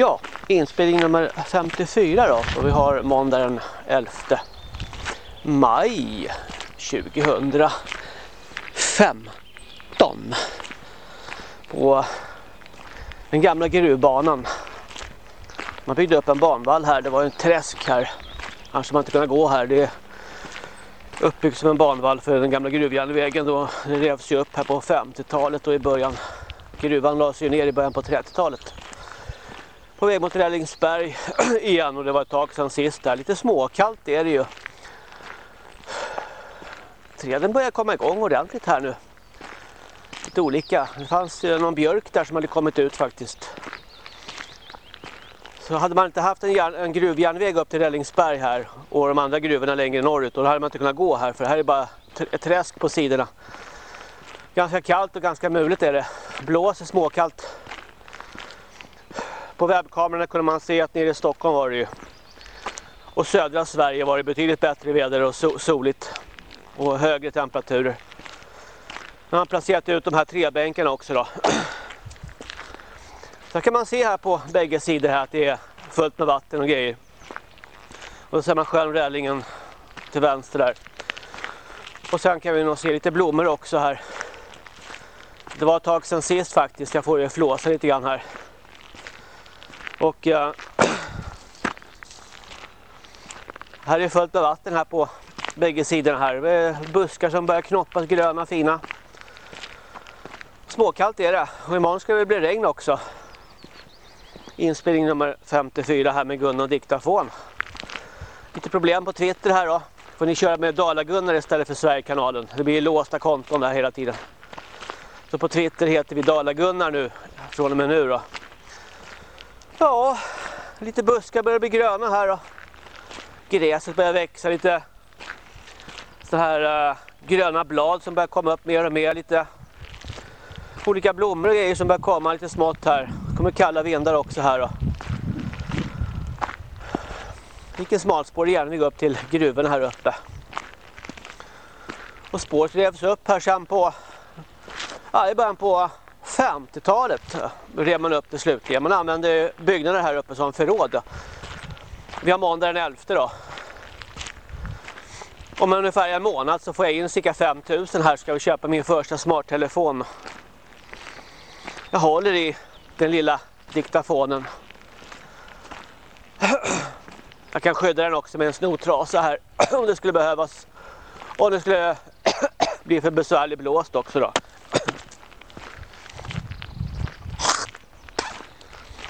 Ja, inspelning nummer 54 då. Och vi har måndag den 11 maj 2015. På den gamla gruvbanan. Man byggde upp en banvall här. Det var en träsk här. Annars hade man inte kunnat gå här. Det är uppbyggt som en banvall för den gamla gruvjärnvägen. Då. Den revs ju upp här på 50-talet och i början. Gruvan lades ju ner i början på 30-talet på väg mot Rällingsberg igen och det var ett tag sedan sist där. Lite småkallt är det ju. Träden börjar komma igång ordentligt här nu. Lite olika. Det fanns någon björk där som hade kommit ut faktiskt. Så hade man inte haft en, järn, en gruvjärnväg upp till Rällingsberg här och de andra gruvorna längre norrut då hade man inte kunnat gå här för här är bara ett träsk på sidorna. Ganska kallt och ganska muligt är det. Blåser småkallt. På webbkamerorna kunde man se att nere i Stockholm var det ju. Och södra Sverige var det betydligt bättre väder och soligt. Och högre temperaturer. Nu har man placerat ut de här trebänkarna också då. Så kan man se här på bägge sidor här att det är fullt med vatten och grejer. Och så ser man själv rällingen till vänster där. Och sen kan vi nog se lite blommor också här. Det var ett tag sedan sist faktiskt. Jag får det flåsa lite grann här. Och uh, här är fullt med vatten här på bägge sidorna här. Det är buskar som börjar knoppas gröna fina. Småkallt är det. Och imorgon ska det bli regn också. Inspelning nummer 54 här med Gunnar och Diktafon. Lite problem på Twitter här då. Får ni köra med Dalagunnar istället för Sverigekanalen. Det blir låsta konton där hela tiden. Så på Twitter heter vi Dalagunnar nu. Från och med nu då. Ja, lite buskar börjar bli gröna här och Gräset börjar växa lite. Så här uh, gröna blad som börjar komma upp mer och mer. Lite olika blommor och grejer som börjar komma lite smått här. Det kommer kalla vindar också här då. Vilken smalspår igen vi går upp till gruvorna här uppe. Och spåret revs upp här sen på ja, i början på 50-talet rev man upp det slutligen. Man använde byggnader här uppe som förråd. Vi har måndag den 11 då. Om ungefär en månad så får jag in cirka 5000 här ska vi köpa min första smarttelefon. Jag håller i den lilla diktafonen. Jag kan skydda den också med en snotrasa här om det skulle behövas. Om det skulle bli för besvärlig blåst också då.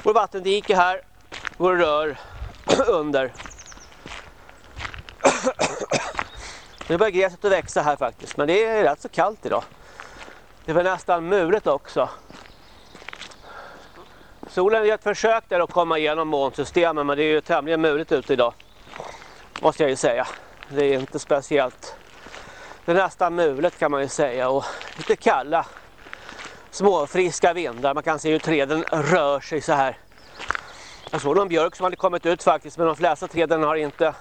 Vår vattendike här, går rör under. Nu börjar gräset att växa här faktiskt, men det är rätt så kallt idag. Det var nästan mulet också. Solen gör ett försök där att komma igenom molnsystemet, men det är ju tämligen mulet ute idag. Måste jag ju säga. Det är inte speciellt. Det är nästan mulet kan man ju säga och lite kalla små friska vindar. Man kan se hur träden rör sig så här. Jag såg någon björk som hade kommit ut faktiskt men de flesta träden har inte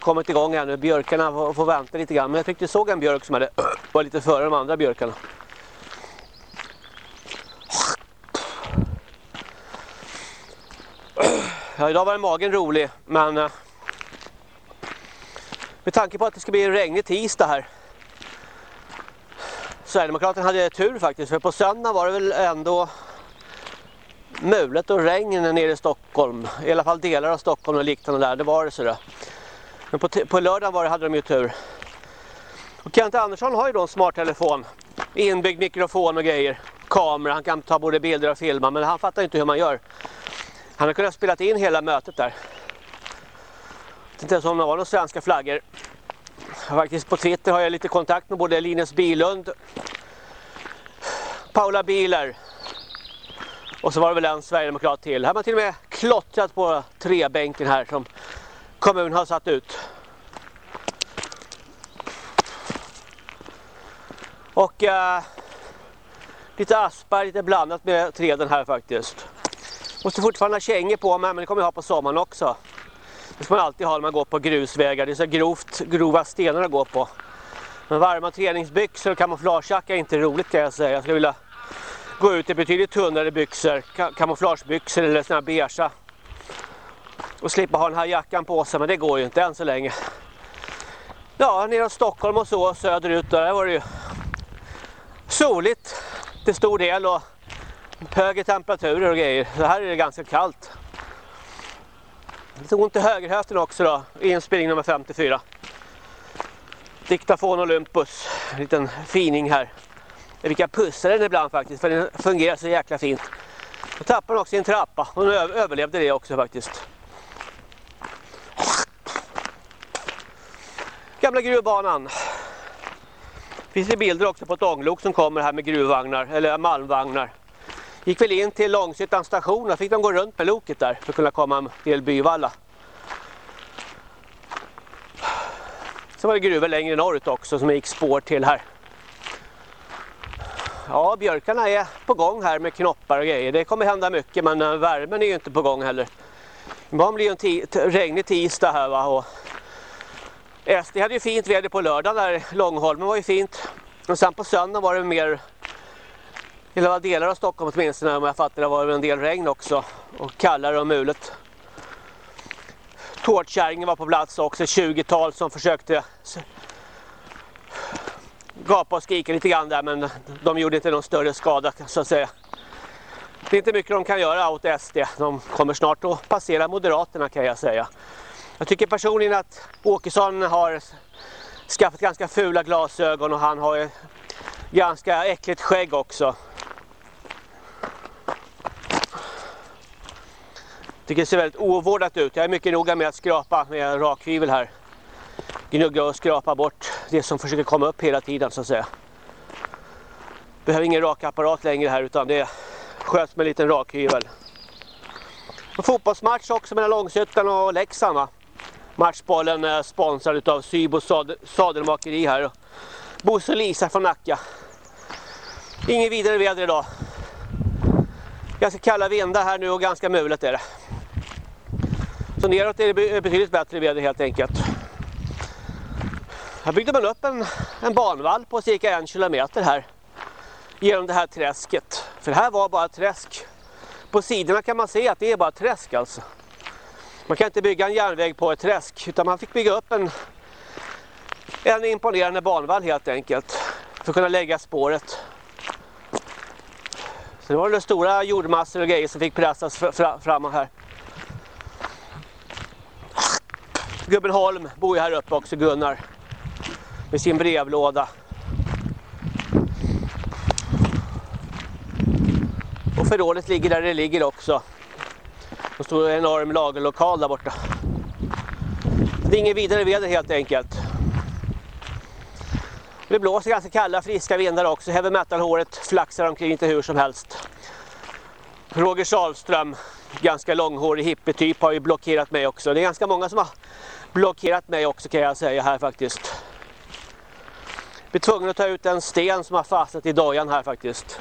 kommit igång ännu. Björkarna får vänta lite grann men jag tyckte jag såg en björk som hade var lite före de andra björkarna. Ja, idag var magen rolig men eh, med tanke på att det ska bli en regnig tisdag här Sverigedemokraterna hade tur faktiskt för på söndag var det väl ändå mulet och regn nere i Stockholm. I alla fall delar av Stockholm och liknande där, det var det sådär. Men på, på lördagen var det, hade de ju tur. Och Kent Andersson har ju då en smarttelefon. Inbyggd mikrofon och grejer. Kamera, han kan ta både bilder och filma men han fattar inte hur man gör. Han har kunnat spela in hela mötet där. Inte ens om det var några svenska flaggor. Faktiskt på Twitter har jag lite kontakt med både Linus Bilund, Paula Biler och så var det väl en Sverigedemokrat till. Här har man till och med klottrat på trebänken här som kommunen har satt ut. Och äh, lite aspar, lite blandat med träden här faktiskt. Måste fortfarande ha kängor på mig, men det kommer jag ha på sommaren också. Det ska man alltid ha när man går på grusvägar. Det är så grovt, grova stenar att gå på. Men varma träningsbyxor och kamouflagejacka är inte roligt kan jag säga. Jag skulle vilja gå ut i betydligt tunnare byxor, kamouflagebyxor eller såna här beiga. Och slippa ha den här jackan på sig, men det går ju inte än så länge. Ja, nere i Stockholm och så, söderut, där var det ju soligt till stor del och högre temperaturer och grejer. Så här är det ganska kallt. Lite ont i högerhöften också då, inspelning nummer 54. Diktafon Olympus, en liten fining här. Vi kan pussa den ibland faktiskt, för den fungerar så jäkla fint. Då tappade också i en trappa, och överlevde det också faktiskt. Gamla gruvbanan. Finns det bilder också på ett ånglok som kommer här med gruvvagnar, eller malmvagnar. Gick väl in till Långshyttan station och fick de gå runt med loket där för att kunna komma till Byvalla. Så var det gruvor längre norrut också som gick spår till här. Ja, björkarna är på gång här med knoppar och grejer. Det kommer hända mycket men eh, värmen är ju inte på gång heller. Imorgon blir ju en regnig tisdag här va. Och SD hade ju fint väder på lördagen där. Långholmen var ju fint. Och sen på söndagen var det mer hela delar av Stockholm åtminstone om jag fattar det var det en del regn också. Och kallare och mulet. Tårtkärringen var på plats också, 20-tal som försökte gapa och skrika lite grann där men de gjorde inte någon större skada så att säga. Det är inte mycket de kan göra åt SD. De kommer snart att passera Moderaterna kan jag säga. Jag tycker personligen att Åkesson har skaffat ganska fula glasögon och han har ganska äckligt skägg också. Tycker det ser väldigt ovårdat ut. Jag är mycket noga med att skrapa med rakhyvel här. Gnugga och skrapa bort det som försöker komma upp hela tiden så att säga. Behöver ingen rakapparat längre här utan det sköts med en liten rakhyvel. Och fotbollsmatch också mellan Långshyttan och Leksand va? Matchbollen är sponsrad av Sybo sadelmakeri här. Bosse och Lisa från Nacka. Ingen vidare väder idag. Ganska kalla vindar här nu och ganska mulet är det. Så neråt är det betydligt bättre väder helt enkelt. Här byggde man upp en, en banvall på cirka en kilometer här. Genom det här träsket. För det här var bara träsk. På sidorna kan man se att det är bara träsk alltså. Man kan inte bygga en järnväg på ett träsk utan man fick bygga upp en, en imponerande banvall helt enkelt. För att kunna lägga spåret. Så det var det stora jordmassor och grejer som fick pressas fram här. Gubben Holm bor ju här uppe också, Gunnar. Med sin brevlåda. Och förrådet ligger där det ligger också. Det står en enorm lagerlokal där borta. Det är ingen vidare väder helt enkelt. Det blåser ganska kalla friska vindar också. Heavy metal-håret flaxar omkring inte hur som helst. Roger Salström, ganska långhårig hippie-typ, har ju blockerat mig också. Det är ganska många som har blockerat mig också kan jag säga här faktiskt. Jag blir tvungen att ta ut en sten som har fastnat i dojan här faktiskt.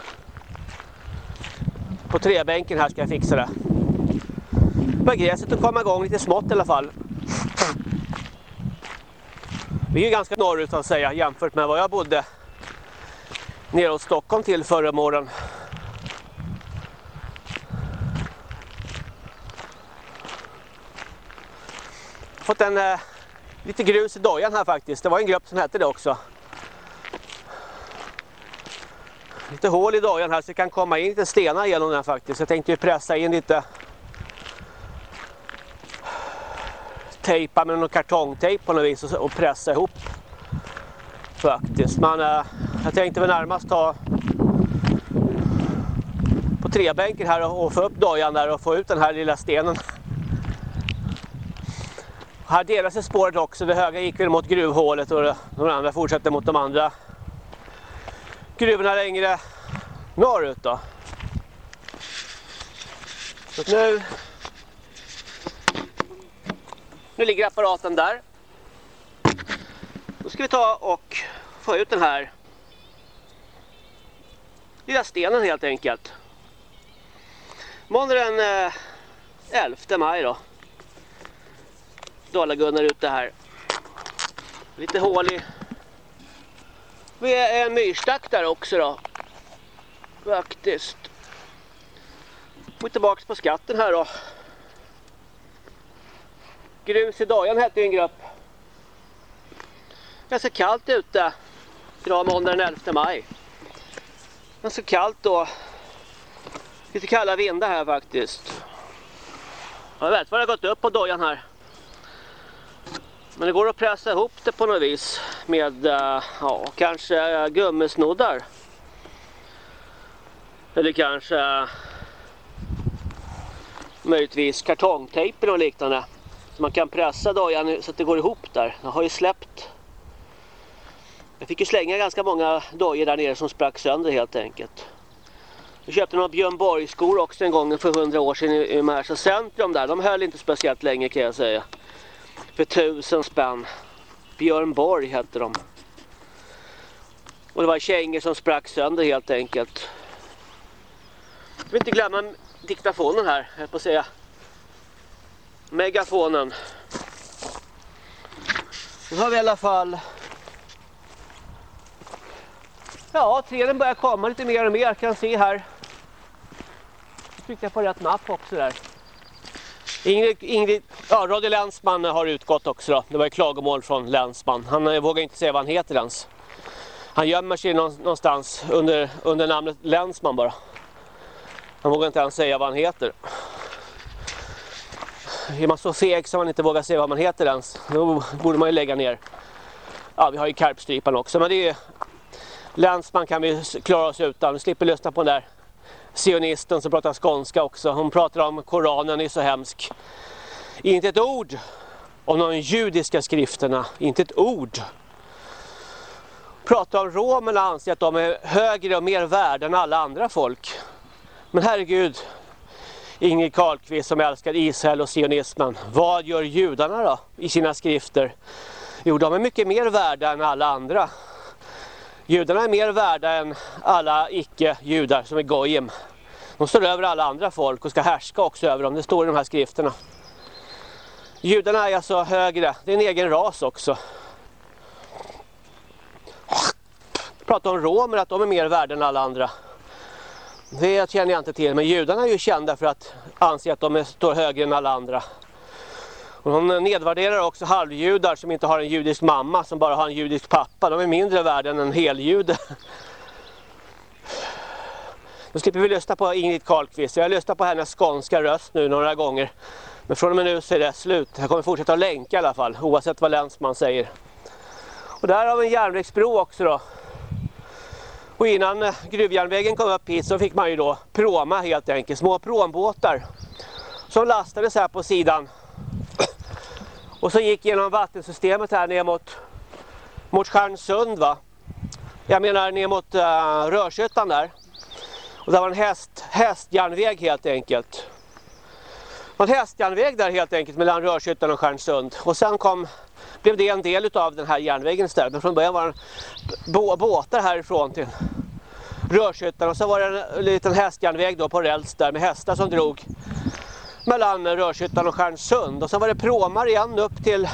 På träbänken här ska jag fixa det. Börjar gräset att komma igång lite smått i alla fall. Vi är ju ganska norrut att säga jämfört med var jag bodde nere hos Stockholm till förra morgonen. Fått en eh, lite grus i dojan här faktiskt. Det var en grupp som hette det också. Lite hål i dojan här så det kan komma in lite stenar genom den faktiskt. Jag tänkte ju pressa in lite tejpa med någon kartongtejp på något vis och, och pressa ihop. Faktiskt. Men eh, jag tänkte väl närmast ta på trebänken här och, och få upp dojan där och få ut den här lilla stenen. Här delar sig spåret också. Det höga gick väl mot gruvhålet och de andra fortsätter mot de andra gruvorna längre norrut då. Så nu, nu ligger apparaten där. Då ska vi ta och få ut den här lilla stenen helt enkelt. Måndag den eh, 11 maj då. Dalagunnar ute här. Lite hål i. Vi är en myrstack där också då. Faktiskt. Går tillbaka på skatten här då. Grus i dojan hette ju en grupp. Ganska kallt ute. Idag måndag den 11 maj. Ganska kallt då. Lite kalla vindar här faktiskt. Jag vet vad det har gått upp på dojan här. Men det går att pressa ihop det på något vis med eh, ja, kanske eh, gummisnoddar. Eller kanske eh, möjligtvis kartongtejp och liknande. Så man kan pressa dojan så att det går ihop där. Jag har ju släppt. Jag fick ju slänga ganska många dojor där nere som sprack sönder helt enkelt. Jag köpte några Björn Borg-skor också en gång för hundra år sedan i Märsta centrum där. De höll inte speciellt länge kan jag säga. För tusen spänn. Björn Borg hette de. Och det var kängor som sprack sönder helt enkelt. Jag vill inte glömma diktafonen här, jag på att säga. Megafonen. Nu har vi i alla fall Ja, träden börjar komma lite mer och mer. Jag kan se här. Jag tryckte på rätt napp också där. Ingrid, Ingrid ja, Radio Länsman har utgått också då. Det var ju klagomål från Länsman. Han eh, vågar inte säga vad han heter ens. Han gömmer sig någonstans under, under namnet Länsman bara. Han vågar inte ens säga vad han heter. Är man så feg som man inte vågar säga vad man heter ens, då borde man ju lägga ner. Ja, vi har ju karpstrypan också, men det är Länsman kan vi klara oss utan. Vi slipper lyssna på den där sionisten som pratar skånska också. Hon pratar om Koranen är så hemsk. Inte ett ord om de judiska skrifterna. Inte ett ord. Pratar om romerna anser att de är högre och mer värda än alla andra folk. Men herregud, Ingrid Carlqvist som älskar Israel och sionismen. Vad gör judarna då i sina skrifter? Jo, de är mycket mer värda än alla andra. Judarna är mer värda än alla icke-judar som är gojim. De står över alla andra folk och ska härska också över dem. Det står i de här skrifterna. Judarna är alltså högre. Det är en egen ras också. Pratar om romer att de är mer värda än alla andra. Det känner jag inte till. Men judarna är ju kända för att anse att de står högre än alla andra. Och hon nedvärderar också halvjudar som inte har en judisk mamma som bara har en judisk pappa. De är mindre värda än en heljude. Då slipper vi lyssna på Ingrid Carlqvist. Jag har lyssnat på hennes skånska röst nu några gånger. Men från och med nu så är det slut. Jag kommer fortsätta att länka i alla fall, oavsett vad länsman säger. Och där har vi en järnvägsbro också då. Och innan eh, gruvjärnvägen kom upp hit så fick man ju då proma helt enkelt, små prombåtar. Som lastades här på sidan och så gick genom vattensystemet här ner mot, mot Stjärnsund va. Jag menar ner mot eh, uh, Rörshyttan där. Och där var en häst, hästjärnväg helt enkelt. En hästjärnväg där helt enkelt mellan Rörshyttan och Stjärnsund. Och sen kom, blev det en del av den här järnvägen istället. Men från början var det båtar härifrån till Rörshyttan. Och så var det en liten hästjärnväg då på räls där med hästar som drog mellan Rörshyttan och Stjärnsund. Och sen var det pråmar igen upp till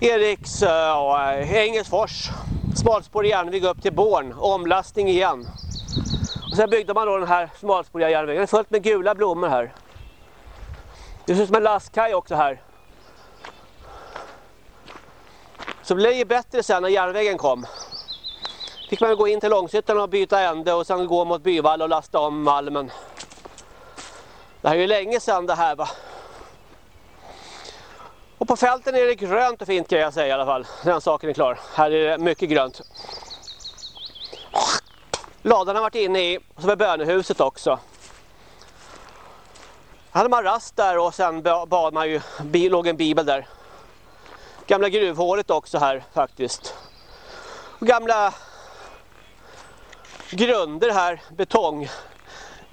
Eriks eh, och eh, Engelsfors. Smalspårig järnväg upp till Born. Omlastning igen. Och sen byggde man då den här smalspåriga järnvägen. Det är fullt med gula blommor här. Det ser ut som en lastkaj också här. Så det blev ju bättre sen när järnvägen kom. Fick man gå in till Långshyttan och byta ände och sen gå mot Byvall och lasta om malmen. Det här är ju länge sedan det här va. Och på fälten är det grönt och fint kan jag säga i alla fall. Den saken är klar. Här är det mycket grönt. Ladan har varit inne i, så var bönehuset också. Här hade man rast där och sen bad man ju, låg en bibel där. Gamla gruvhålet också här faktiskt. Och gamla grunder här, betong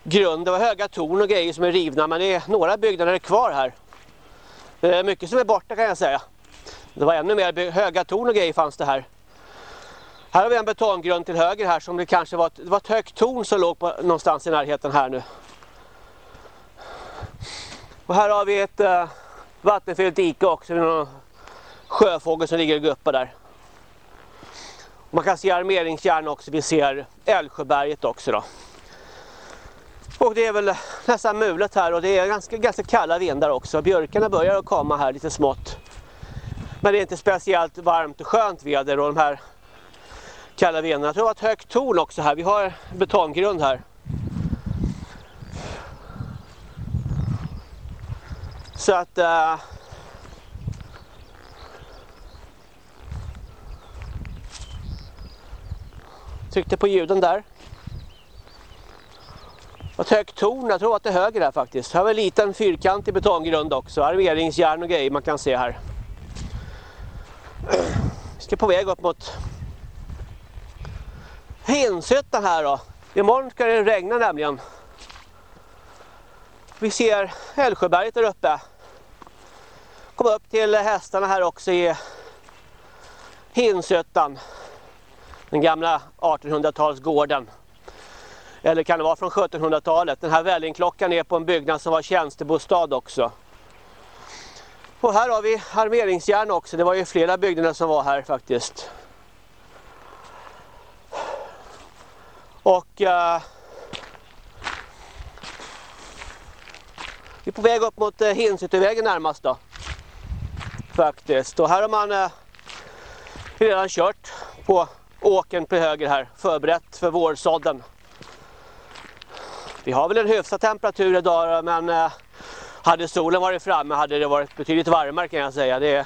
grund. Det var höga torn och grejer som är rivna men det är några byggnader kvar här. Det är mycket som är borta kan jag säga. Det var ännu mer höga torn och grejer fanns det här. Här har vi en betonggrund till höger här som det kanske var ett, det var ett högt torn som låg på, någonstans i närheten här nu. Och här har vi ett äh, vattenfyllt dike också med någon sjöfågel som ligger och guppar där. Man kan se armeringsjärn också, vi ser Älvsjöberget också då. Och det är väl nästan mulet här och det är ganska, ganska kalla vindar också. Björkarna börjar att komma här lite smått. Men det är inte speciellt varmt och skönt väder och de här kalla vindarna. Jag tror det var ett högt torn också här. Vi har betonggrund här. Så att... Uh, tryckte på ljuden där. Ett högt torn, jag tror att det är höger där faktiskt. Här har vi en liten fyrkantig betonggrund också. Armeringsjärn och grejer man kan se här. Vi ska på väg upp mot Hinshyttan här då. Imorgon ska det regna nämligen. Vi ser Älvsjöberget där uppe. Kom upp till hästarna här också i Hinshyttan. Den gamla 1800-talsgården. Eller kan det vara från 1700-talet? Den här vällingklockan är på en byggnad som var tjänstebostad också. Och här har vi armeringsjärn också. Det var ju flera byggnader som var här faktiskt. Och eh, vi är på väg upp mot eh, Hinsutövägen närmast då. Faktiskt. Och här har man eh, redan kört på åken på höger här. Förberett för vårsådden. Vi har väl en hyfsad temperatur idag men eh, hade solen varit framme hade det varit betydligt varmare kan jag säga. Det är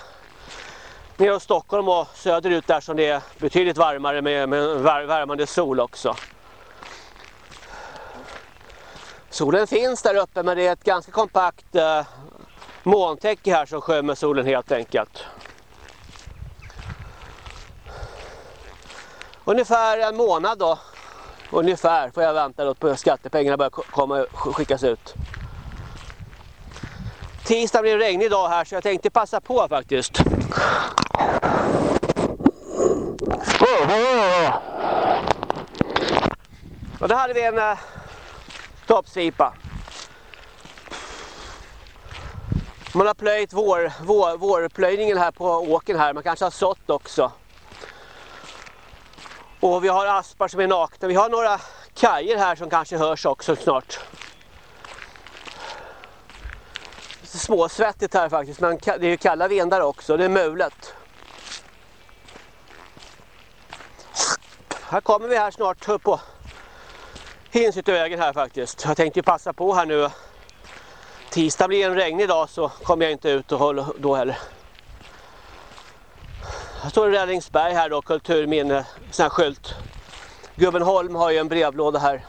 nere Stockholm och söderut där som det är betydligt varmare med, med värmande sol också. Solen finns där uppe men det är ett ganska kompakt eh, molntäcke här som skymmer solen helt enkelt. Ungefär en månad då. Ungefär får jag vänta då på skattepengarna börjar komma, skickas ut. Tisdag blir det regnig dag här så jag tänkte passa på faktiskt. Och då hade vi en eh, toppsvipa. Man har plöjt vår, vår, vårplöjningen här på åken här. Man kanske har sått också. Och vi har aspar som är nakna. Vi har några kajer här som kanske hörs också snart. Lite småsvettigt här faktiskt. Men det är ju kalla vindar också. Det är mulet. Här kommer vi här snart upp på vägen här faktiskt. Jag tänkte passa på här nu. Tisdag blir en regnig dag så kommer jag inte ut och håller då heller. Här står Räddningsberg här då, kulturminne, sån här skylt. Gubben Holm har ju en brevlåda här.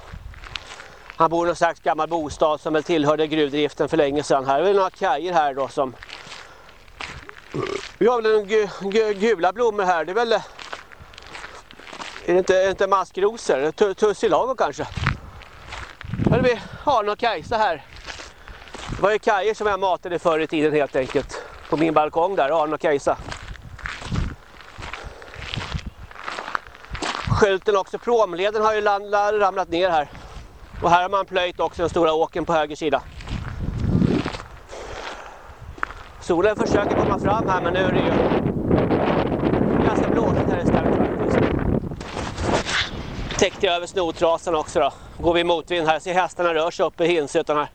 Han bor i någon slags gammal bostad som väl tillhörde gruvdriften för länge sedan. Här är några kajer här då som... Vi har väl gu, gu, gula blommor här, det är väl... Eh, är det inte, är det inte maskrosor? Tussilago kanske? Här vi Arne och Kajsa här. Det var ju kajer som jag matade förr i tiden helt enkelt. På min balkong där, Arne och Kajsa. Skylten också, promleden har ju ramlat ner här. Och här har man plöjt också den stora åken på höger sida. Solen försöker komma fram här men nu är det ju ganska blåsigt här istället faktiskt. Täckte över snotrasan också då. Går vi motvind här, ser hästarna rör sig uppe i Hinsyttan här.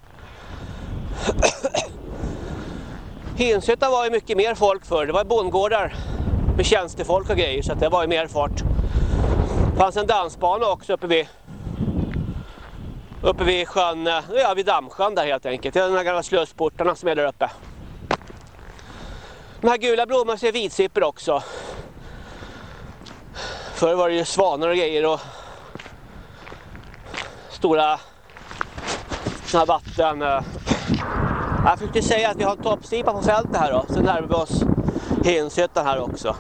Hinsyttan var ju mycket mer folk förr. Det var bondgårdar med tjänstefolk och grejer så det var ju mer fart. Det fanns en dansbana också uppe vid uppe vid sjön, eh, ja vid dammsjön där helt enkelt. Det är de här gamla slussportarna som är där uppe. De här gula blommorna ser vitsipper också. Förr var det ju svanar och grejer och stora sådana här vatten. Jag Jag försökte säga att vi har en toppsipa på fältet här då. Sen närmar vi oss Hinshyttan här också.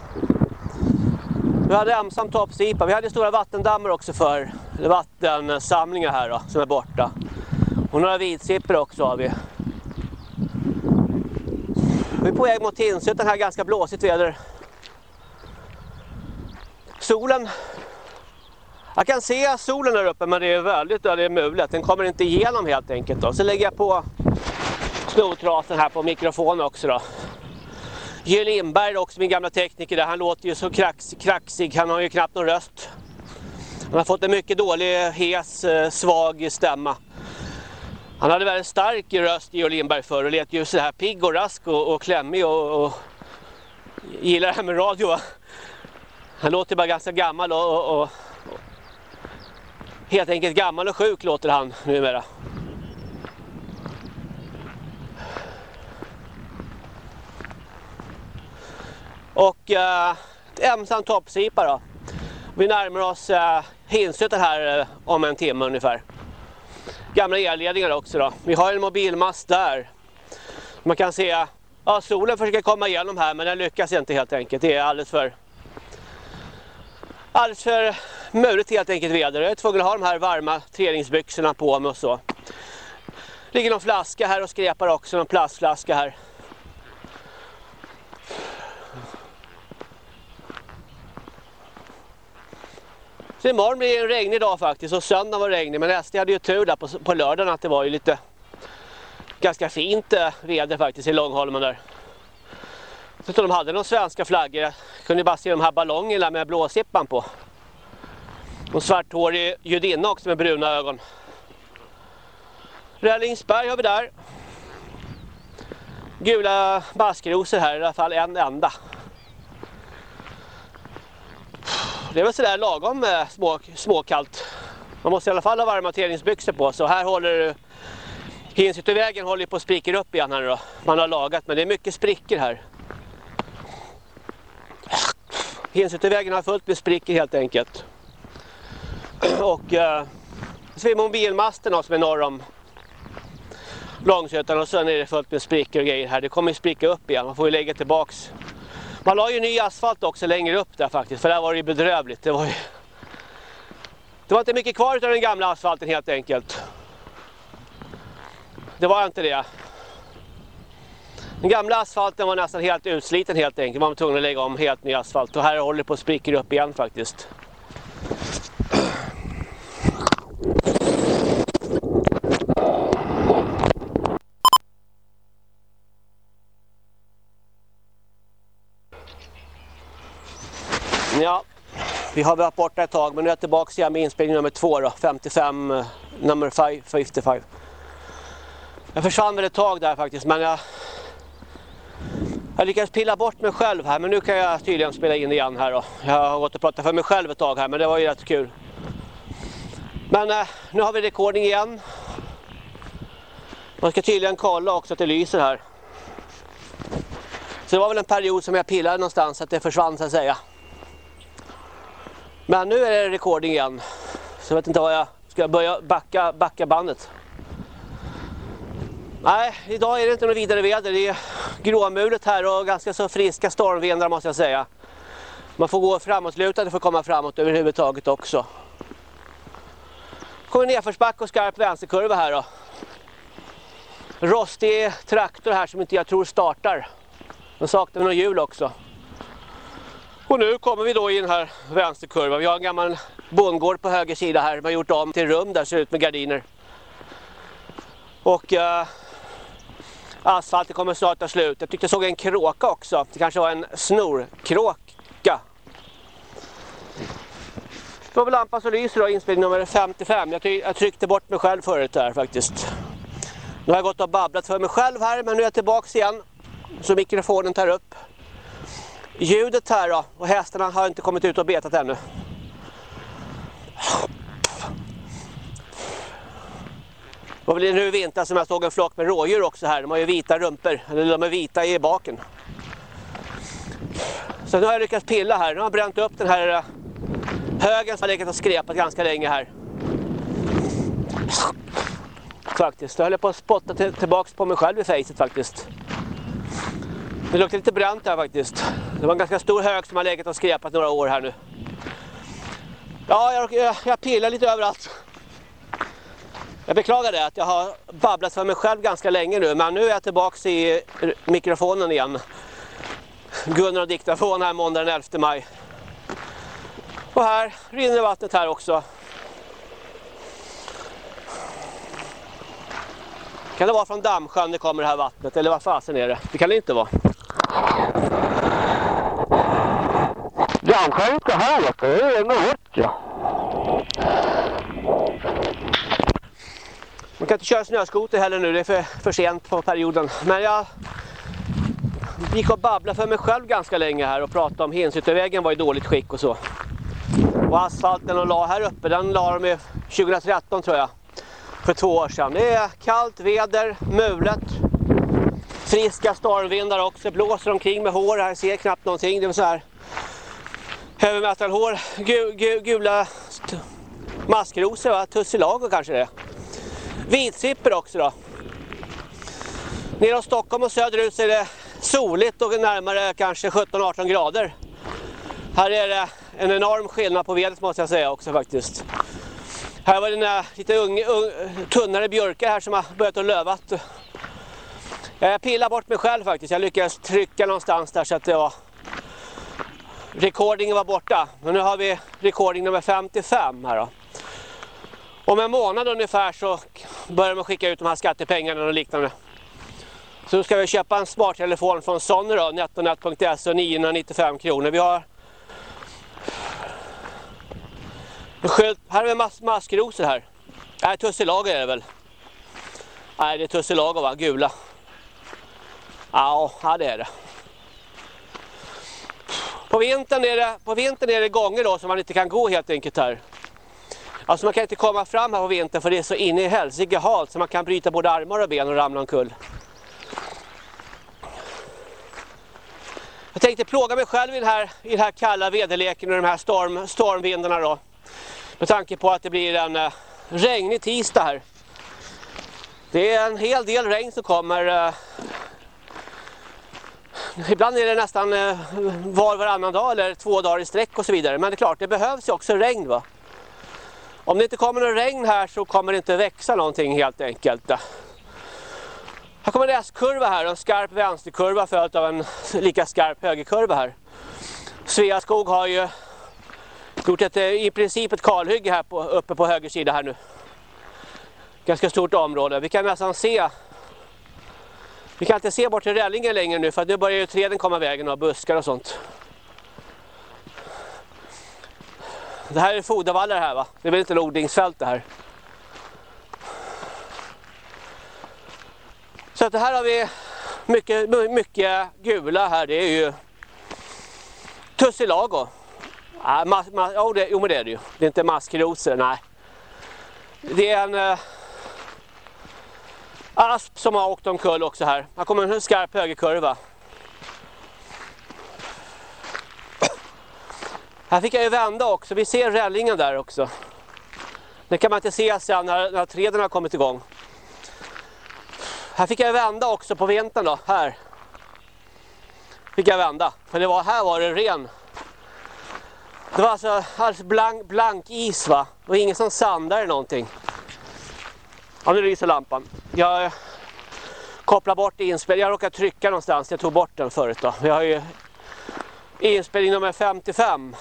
Vi hade ensam toppsipa. Vi hade stora vattendammar också för vattensamlingar här då, som är borta. Och några vitsippor också har vi. Vi är på väg mot Hinshyttan här, ganska blåsigt väder. Solen jag kan se solen där uppe men det är väldigt det är mulet. Den kommer inte igenom helt enkelt. Då. Så lägger jag på snotrasen här på mikrofonen också. Då. Georg Lindberg också, min gamla tekniker där, han låter ju så krax, kraxig, han har ju knappt någon röst. Han har fått en mycket dålig, hes, eh, svag stämma. Han hade väldigt stark röst, Georg Lindberg förr och lät ju så här pigg och rask och, och klämmig och, och gillar det här med radio va. Han låter bara ganska gammal och, och, och helt enkelt gammal och sjuk låter han numera. Och eh, ensam toppsipa då. Vi närmar oss eh, Hinshyttan här eh, om en timme ungefär. Gamla elledningar också då. Vi har en mobilmast där. Man kan se, ja solen försöker komma igenom här men den lyckas inte helt enkelt. Det är alldeles för alldeles för murigt helt enkelt väder. Jag är tvungen att ha de här varma träningsbyxorna på mig och så. Ligger någon flaska här och skrepar också, någon plastflaska här. Så imorgon blir det en regnig dag faktiskt och söndag var regnig men SD hade ju tur där på, på lördagen att det var ju lite ganska fint eh, väder faktiskt i Långholmen där. Så de hade några svenska flaggor. Jag kunde bara se de här ballongerna med blåsippan på. Och svarthårig judinna också med bruna ögon. Rällingsberg har vi där. Gula maskrosor här, i alla fall en enda. Det är väl sådär lagom eh, små, småkallt. Man måste i alla fall ha varma träningsbyxor på. Så här håller Hinsyttervägen håller på att spricka upp igen här då. Man har lagat men det är mycket sprickor här. Hinsyttervägen har fullt med sprickor helt enkelt. Och eh, så är mobilmasten som är norr om Långsötan och sen är det fullt med sprickor och grejer här. Det kommer ju spricka upp igen. Man får ju lägga tillbaks man la ju ny asfalt också längre upp där faktiskt, för där var det ju bedrövligt. Det var, ju... det var inte mycket kvar av den gamla asfalten helt enkelt. Det var inte det. Den gamla asfalten var nästan helt utsliten helt enkelt. Man var tvungen att lägga om helt ny asfalt. Och här håller det på att spricka upp igen faktiskt. Ja, vi har varit borta ett tag men nu är jag tillbaka igen med inspelning nummer två då, 55, eh, nummer 55. Jag försvann väl ett tag där faktiskt men jag, jag lyckades pilla bort mig själv här men nu kan jag tydligen spela in igen här då. Jag har gått och pratat för mig själv ett tag här men det var ju rätt kul. Men eh, nu har vi rekordning igen. Man ska tydligen kolla också att det lyser här. Så det var väl en period som jag pillade någonstans att det försvann så att säga. Men nu är det recording igen. Så jag vet inte vad jag ska börja backa, backa bandet. Nej, idag är det inte något vidare väder. Det är gråmulet här och ganska så friska stormvindar måste jag säga. Man får gå framåtlutad för att komma framåt överhuvudtaget också. Kommer nedförsback och skarp vänsterkurva här då. Rostig traktor här som inte jag tror startar. Den saknar några hjul också. Och nu kommer vi då i den här vänsterkurvan. Vi har en gammal bondgård på höger sida här. Man har gjort om till rum där ser ut med gardiner. Och eh, asfalten kommer snart ta slut. Jag tyckte jag såg en kråka också. Det kanske var en snorkråka. Då har vi lampan som lyser då, inspelning nummer 55. Jag, jag tryckte bort mig själv förut där faktiskt. Nu har jag gått och babblat för mig själv här men nu är jag tillbaka igen. Så mikrofonen tar upp ljudet här då. Och hästarna har inte kommit ut och betat ännu. Det var väl nu i vinter som jag såg en flock med rådjur också här. De har ju vita rumpor. Eller de är vita i baken. Så nu har jag lyckats pilla här. Nu har jag bränt upp den här eh, högen som har legat och skrepat ganska länge här. Faktiskt. Då höll jag på att spotta tillbaka på mig själv i fejset faktiskt. Det luktar lite bränt här faktiskt. Det var en ganska stor hög som har legat och skrepat några år här nu. Ja, jag, jag, jag pillar lite överallt. Jag beklagar det att jag har babblat för mig själv ganska länge nu. Men nu är jag tillbaka i mikrofonen igen. Gunnar och diktafon här måndag den 11 maj. Och här rinner vattnet här också. Kan det vara från dammsjön det kommer det här vattnet? Eller vad fasen är det? Det kan det inte vara. Gamsjönka här uppe, det är något ja. Man kan inte köra snöskoter heller nu, det är för, för sent på perioden. Men jag gick och babblade för mig själv ganska länge här och pratade om Hinsyttervägen var i dåligt skick och så. Och asfalten de la här uppe, den la de 2013 tror jag. För två år sedan. Det är kallt väder, mulet. Friska stormvindar också, blåser omkring med hår här, ser knappt någonting. Det är så här heavy metal hår, gu, gu, gula maskrosor va, tussilago kanske det är. Vitsipper också då. Nere Stockholm och söderut så är det soligt och närmare kanske 17-18 grader. Här är det en enorm skillnad på vädret måste jag säga också faktiskt. Här var det lite unge, ung, tunnare björkar här som har börjat att lövat. Jag pillade bort mig själv faktiskt. Jag lyckades trycka någonstans där så att det var Recordingen var borta. Men nu har vi recording nummer 55 här då. Om en månad ungefär så börjar man skicka ut de här skattepengarna och liknande. Så nu ska vi köpa en smarttelefon från Sony, då, nettonet.se och 995 kronor. Vi har Skylt. Här har vi mas maskrosor här. Äh, Nej, tussilager är det väl. Nej, det är tussilager va, gula. Ja, det är det. På vintern är det, på vintern är det gånger då som man inte kan gå helt enkelt här. Alltså man kan inte komma fram här på vintern för det är så inne i helsike halt så man kan bryta både armar och ben och ramla omkull. Jag tänkte plåga mig själv i den här, i den här kalla väderleken och de här storm, stormvindarna då. Med tanke på att det blir en eh, regnig tisdag här. Det är en hel del regn som kommer. Eh, ibland är det nästan eh, var varannan dag eller två dagar i sträck och så vidare. Men det är klart, det behövs ju också regn va. Om det inte kommer någon regn här så kommer det inte växa någonting helt enkelt. Här kommer en S-kurva här, en skarp vänsterkurva följt av en lika skarp högerkurva här. Sveaskog har ju gjort ett, eh, i princip ett kalhygge här på, uppe på höger sida här nu. Ganska stort område. Vi kan nästan se vi kan inte se bort till rällingen längre nu för nu börjar ju träden komma vägen och buskar och sånt. Det här är fodervallar här va? Det är väl inte odlingsfält det här. Så att det här har vi mycket, mycket gula här. Det är ju tussilago. Ja, oh, det, jo men det är det ju. Det är inte maskrosor, nej. Det är en eh, asp som har åkt omkull också här. Här kommer en skarp högerkurva. Här fick jag ju vända också. Vi ser rällingen där också. Det kan man inte se sen när, när träden har kommit igång. Här fick jag vända också på vintern då. Här. Fick jag vända. För det var, här var det ren. Det var alltså alldeles blank, blank is va. Och ingen som sandade någonting. Ja nu lyser lampan. Jag kopplar bort inspelningen. Jag råkade trycka någonstans. Jag tog bort den förut då. Vi har ju inspelning nummer 55.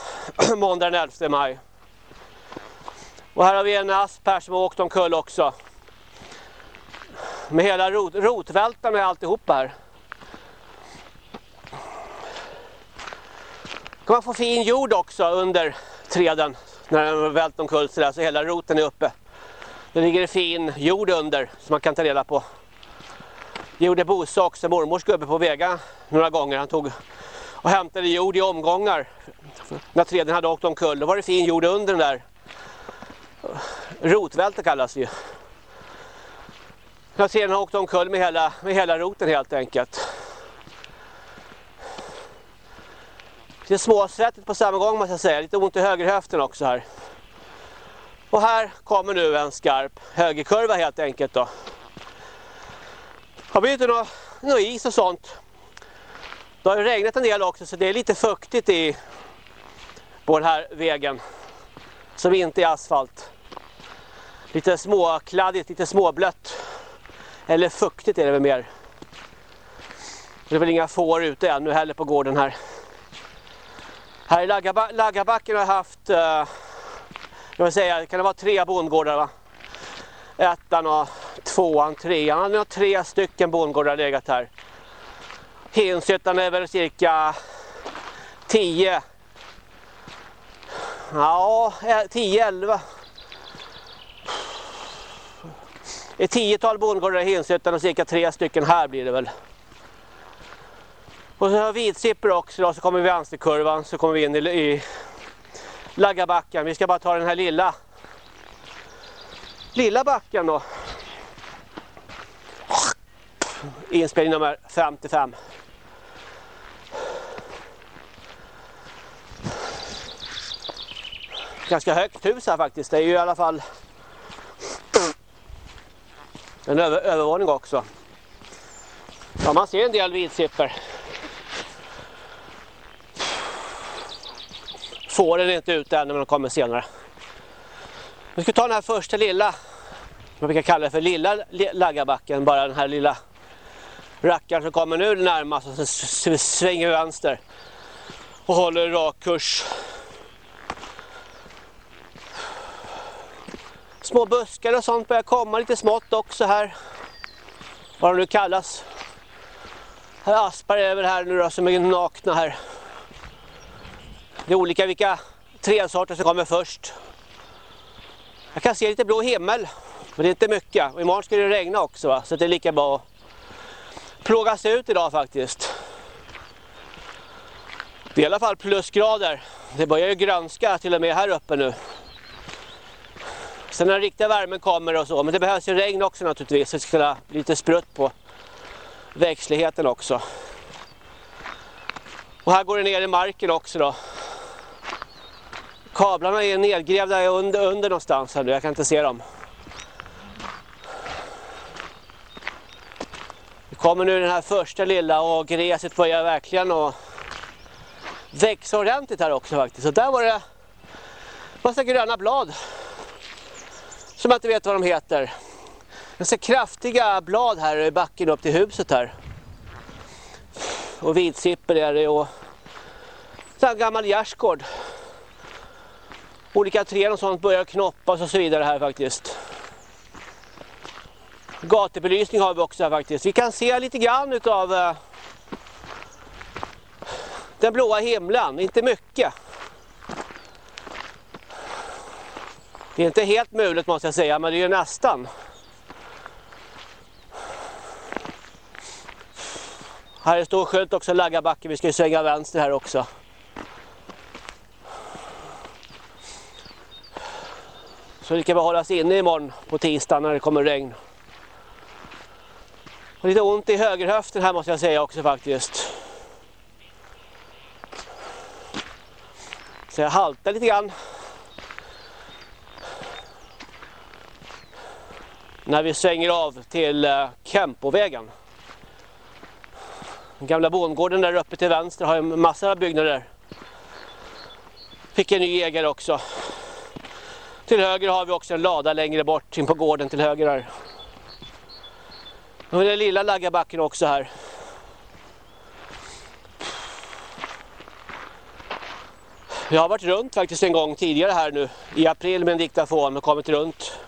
måndag den 11 maj. Och här har vi en asp här som har åkt omkull också. Med hela rot, rotvältan och alltihop här. kan man få fin jord också under träden när den har vält omkull så, så hela roten är uppe. Det ligger fin jord under som man kan ta reda på. Det gjorde Bosse också, mormors gubbe på Vega några gånger. Han tog och hämtade jord i omgångar. När träden hade åkt omkull, då var det fin jord under den där. Rotvälta kallas det ju. När träden har åkt omkull med hela, med hela roten helt enkelt. Det är småsvettigt på samma gång måste jag säga. Lite ont i högerhöften också här. Och här kommer nu en skarp högerkurva helt enkelt då. Har vi inte något, något is och sånt. Det har regnat en del också så det är lite fuktigt i på den här vägen. Som inte är asfalt. Lite småkladdigt, lite småblött. Eller fuktigt är det väl mer. Det är väl inga får ute ännu heller på gården här. Här i Laggabacken har jag haft, uh, jag vill säga, kan det vara tre bondgårdar va? Ettan och tvåan, trean. Nu har tre stycken bondgårdar legat här. Hinshyttan är väl cirka 10 Ja, eh, 10-11 Ett tiotal bondgårdar i Hinshyttan och cirka tre stycken här blir det väl. Och så har vi vitsippor också då, så kommer vi i vänsterkurvan så kommer vi in i, i Laggabacken. Vi ska bara ta den här lilla lilla backen då. Inspelning nummer 55. Ganska högt hus här faktiskt. Det är ju i alla fall en över, övervåning också. Ja, man ser en del vitsipper. Fåren är inte ute ännu men de kommer senare. Vi ska ta den här första lilla, man brukar kalla det för lilla laggabacken, bara den här lilla rackaren som kommer nu närmast och så svänger vi vänster och håller rak kurs. Små buskar och sånt börjar komma lite smått också här. Vad de nu kallas. Här är aspar här nu då som är nakna här. Det är olika vilka trädsorter som kommer först. Jag kan se lite blå himmel, men det är inte mycket. Och imorgon ska det regna också va? så det är lika bra att plåga sig ut idag faktiskt. Det är i alla fall plusgrader. Det börjar ju grönska till och med här uppe nu. Sen när den riktiga värmen kommer och så, men det behövs ju regn också naturligtvis så det ska bli lite sprutt på växtligheten också. Och här går det ner i marken också då. Kablarna är nedgrävda under, under någonstans här nu, jag kan inte se dem. Vi kommer nu den här första lilla och gräset börjar verkligen att växa ordentligt här också faktiskt. Så där var det massa gröna blad. Som jag inte vet vad de heter. Ganska kraftiga blad här i backen upp till huset här. Och vitsipper är det och en gammal gärdsgård olika träd och sånt börjar knoppas och så vidare här faktiskt. Gatubelysning har vi också här faktiskt. Vi kan se lite grann utav eh, den blåa himlen, inte mycket. Det är inte helt mulet måste jag säga, men det är ju nästan. Här är stor skylt också, Laggabacken. Vi ska ju svänga vänster här också. Så det kan vi inne imorgon på tisdag när det kommer regn. Och lite ont i högerhöften här måste jag säga också faktiskt. Så jag haltar lite grann. När vi svänger av till eh, Kempovägen. Den gamla bondgården där uppe till vänster har en massa byggnader. Fick en ny ägare också. Till höger har vi också en lada längre bort in på gården till höger här. Och den lilla laggarbacken också här. Jag har varit runt faktiskt en gång tidigare här nu i april med en diktafon och kommit runt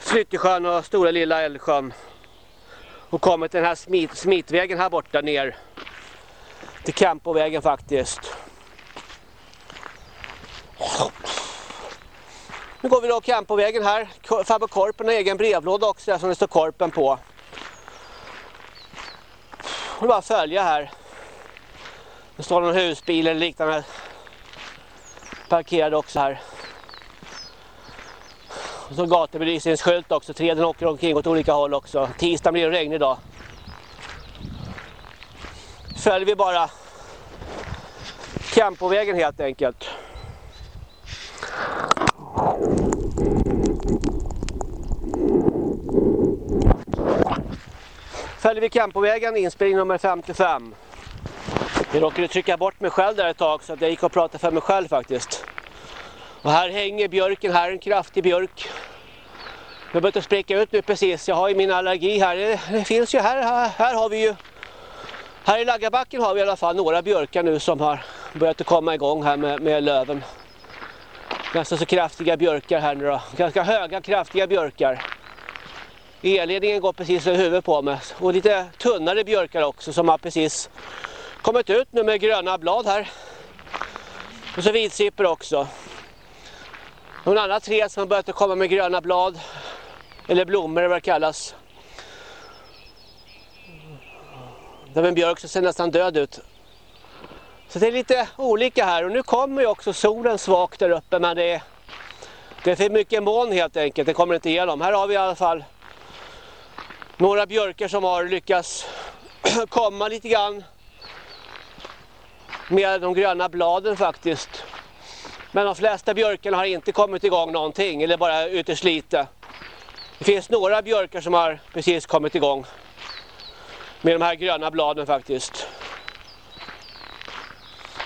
Flyttesjön och Stora Lilla Älvsjön och kommit den här smit, smitvägen här borta ner till Campovägen faktiskt. Nu går vi då Campovägen här. Fabbe Korpen har egen brevlåda också där som det står Korpen på. Det är bara att följa här. Det står någon husbil eller liknande parkerad också här. Och så gatubelysningsskylt också. Träden åker omkring åt olika håll också. Tisdag blir det regn idag. Följer vi bara Campovägen helt enkelt. Följer vi Campovägen, inspelning nummer 55. Jag råkade trycka bort mig själv där ett tag så att jag gick och pratade för mig själv faktiskt. Och här hänger björken, här är en kraftig björk. Jag har börjat att spricka ut nu precis, jag har ju min allergi här. Det, det finns ju här, här, här har vi ju här i Laggabacken har vi i alla fall några björkar nu som har börjat att komma igång här med, med löven. Ganska så kraftiga björkar här nu då. Ganska höga kraftiga björkar. Elledningen går precis över huvudet på mig. Och lite tunnare björkar också som har precis kommit ut nu med gröna blad här. Och så vitsipper också. Några andra träd som har börjat komma med gröna blad. Eller blommor vad det kallas. Det är en björk som ser nästan död ut. Så det är lite olika här och nu kommer ju också solen svagt där uppe men det är, det är för mycket moln helt enkelt, det kommer inte igenom. Här har vi i alla fall några björkar som har lyckats komma lite grann med de gröna bladen faktiskt. Men de flesta björkarna har inte kommit igång någonting eller bara ytterst lite. Det finns några björkar som har precis kommit igång med de här gröna bladen faktiskt.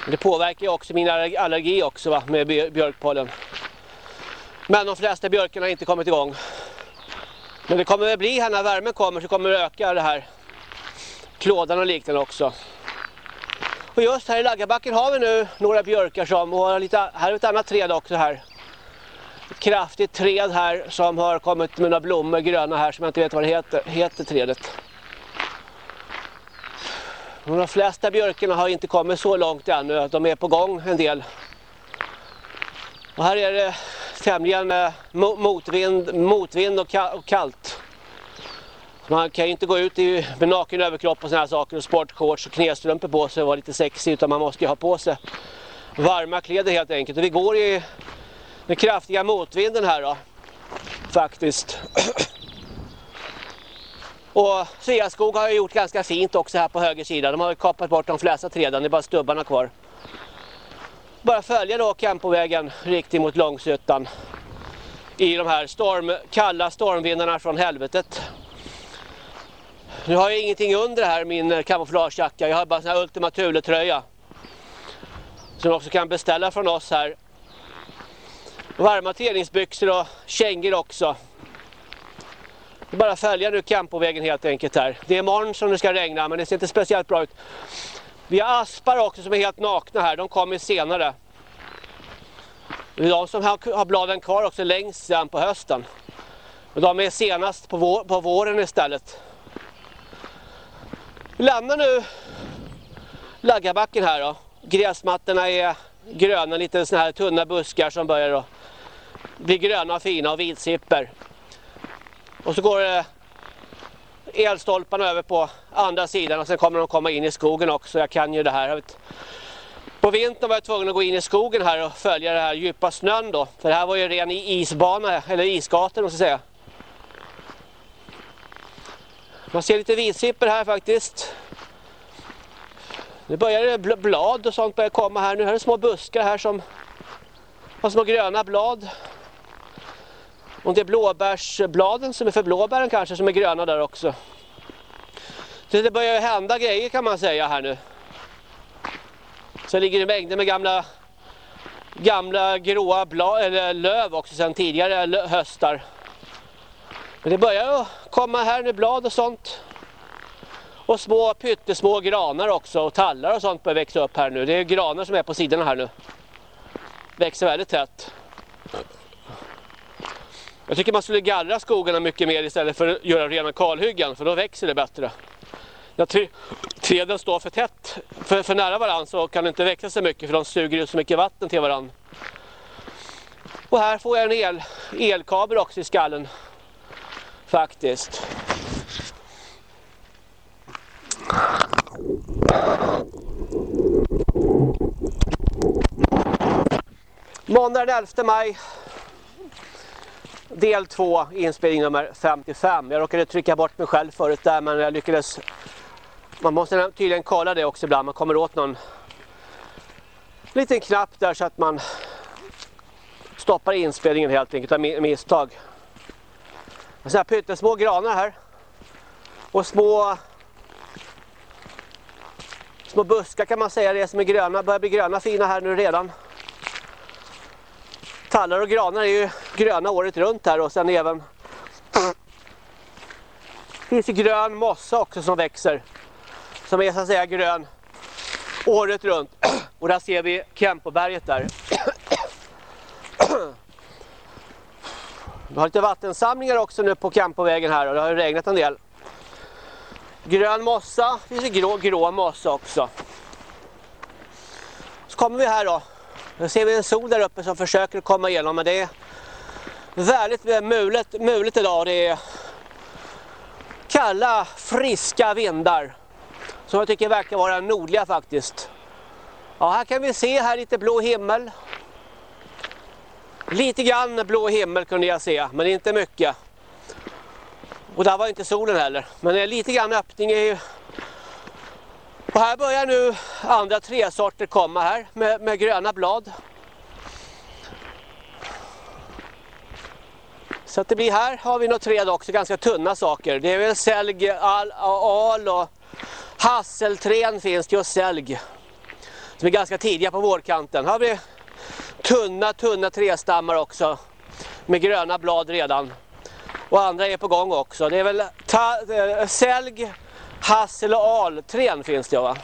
Det påverkar ju också min allergi också va, med björkpollen. Men de flesta björkarna har inte kommit igång. Men det kommer väl bli här när värmen kommer så kommer det öka det här klådan och liknande också. Och just här i Laggabacken har vi nu några björkar som, och lite, här är ett annat träd också här. Ett kraftigt träd här som har kommit med några blommor gröna här som jag inte vet vad det heter, heter trädet. De flesta björkarna har inte kommit så långt ännu, de är på gång en del. Och här är det tämligen eh, motvind, motvind och kallt. Man kan ju inte gå ut med naken överkropp och såna här saker och sportshorts och knästrumpor på sig och vara lite sexig utan man måste ju ha på sig varma kläder helt enkelt. Och vi går i den kraftiga motvinden här då, faktiskt. Och Sveaskog har ju gjort ganska fint också här på höger sida. De har kapat bort de flesta träden, det är bara stubbarna kvar. Bara följa då Kempovägen riktigt mot Långshyttan. i de här storm, kalla stormvindarna från helvetet. Nu har jag ingenting under här min kamouflagejacka. Jag har bara en här Ultima Thule-tröja. Som också kan beställa från oss här. Varma träningsbyxor och kängor också. Det är bara att följa nu Campovägen helt enkelt här. Det är imorgon som det ska regna men det ser inte speciellt bra ut. Vi har aspar också som är helt nakna här. De kommer senare. Det är de som har bladen kvar också längst sedan på hösten. Men de är senast på, vår, på våren istället. Vi lämnar nu Laggabacken här då. Gräsmattorna är gröna, lite såna här tunna buskar som börjar då bli gröna och fina och vitsipper. Och så går det elstolparna över på andra sidan och sen kommer de komma in i skogen också. Jag kan ju det här. På vintern var jag tvungen att gå in i skogen här och följa den här djupa snön då. För det här var ju ren isbana, eller isgator måste jag säga. Man ser lite vitsipper här faktiskt. Nu börjar det blad och sånt börjar komma här. Nu är det små buskar här som har små gröna blad. Och det är blåbärsbladen som är för blåbären kanske som är gröna där också. Så det börjar hända grejer kan man säga här nu. Så ligger det mängder med gamla gamla gråa blad, eller löv också sedan tidigare höstar. Men det börjar komma här nu blad och sånt. Och små pyttesmå granar också och tallar och sånt börjar växa upp här nu. Det är granar som är på sidorna här nu. Växer väldigt tätt. Jag tycker man skulle gallra skogarna mycket mer istället för att göra rena kalhyggen för då växer det bättre. När träden står för tätt, för, för nära varandra så kan det inte växa så mycket för de suger ut så mycket vatten till varandra. Och här får jag en el, elkabel också i skallen. Faktiskt. Måndag den 11 maj del 2, inspelning nummer 55. Jag råkade trycka bort mig själv förut där men jag lyckades... Man måste tydligen kolla det också ibland. Man kommer åt någon liten knapp där så att man stoppar inspelningen helt enkelt av misstag. Så här pyttesmå granar här. Och små små buskar kan man säga det som är gröna. Börjar bli gröna fina här nu redan. Tallar och granar är ju gröna året runt här och sen även det finns ju grön mossa också som växer. Som är så att säga grön året runt. Och där ser vi Kempoberget där. Vi har lite vattensamlingar också nu på Kempovägen här och det har ju regnat en del. Grön mossa, det finns grå, grå mossa också. Så kommer vi här då. Nu ser vi en sol där uppe som försöker komma igenom men det är väldigt eh, mulet, mulet idag. Det är kalla, friska vindar. Som jag tycker verkar vara nordliga faktiskt. Ja, här kan vi se här lite blå himmel. Lite grann blå himmel kunde jag se, men inte mycket. Och där var inte solen heller. Men det är lite grann öppning i... Och här börjar nu andra träsorter komma här med, med gröna blad. Så att det blir här har vi några träd också, ganska tunna saker. Det är väl sälg, al, al och hasselträn finns det och sälg. Som är ganska tidiga på vårkanten. Här har vi tunna, tunna trästammar också. Med gröna blad redan. Och andra är på gång också. Det är väl ta, eh, äh, sälg, hassel och alträn finns det va.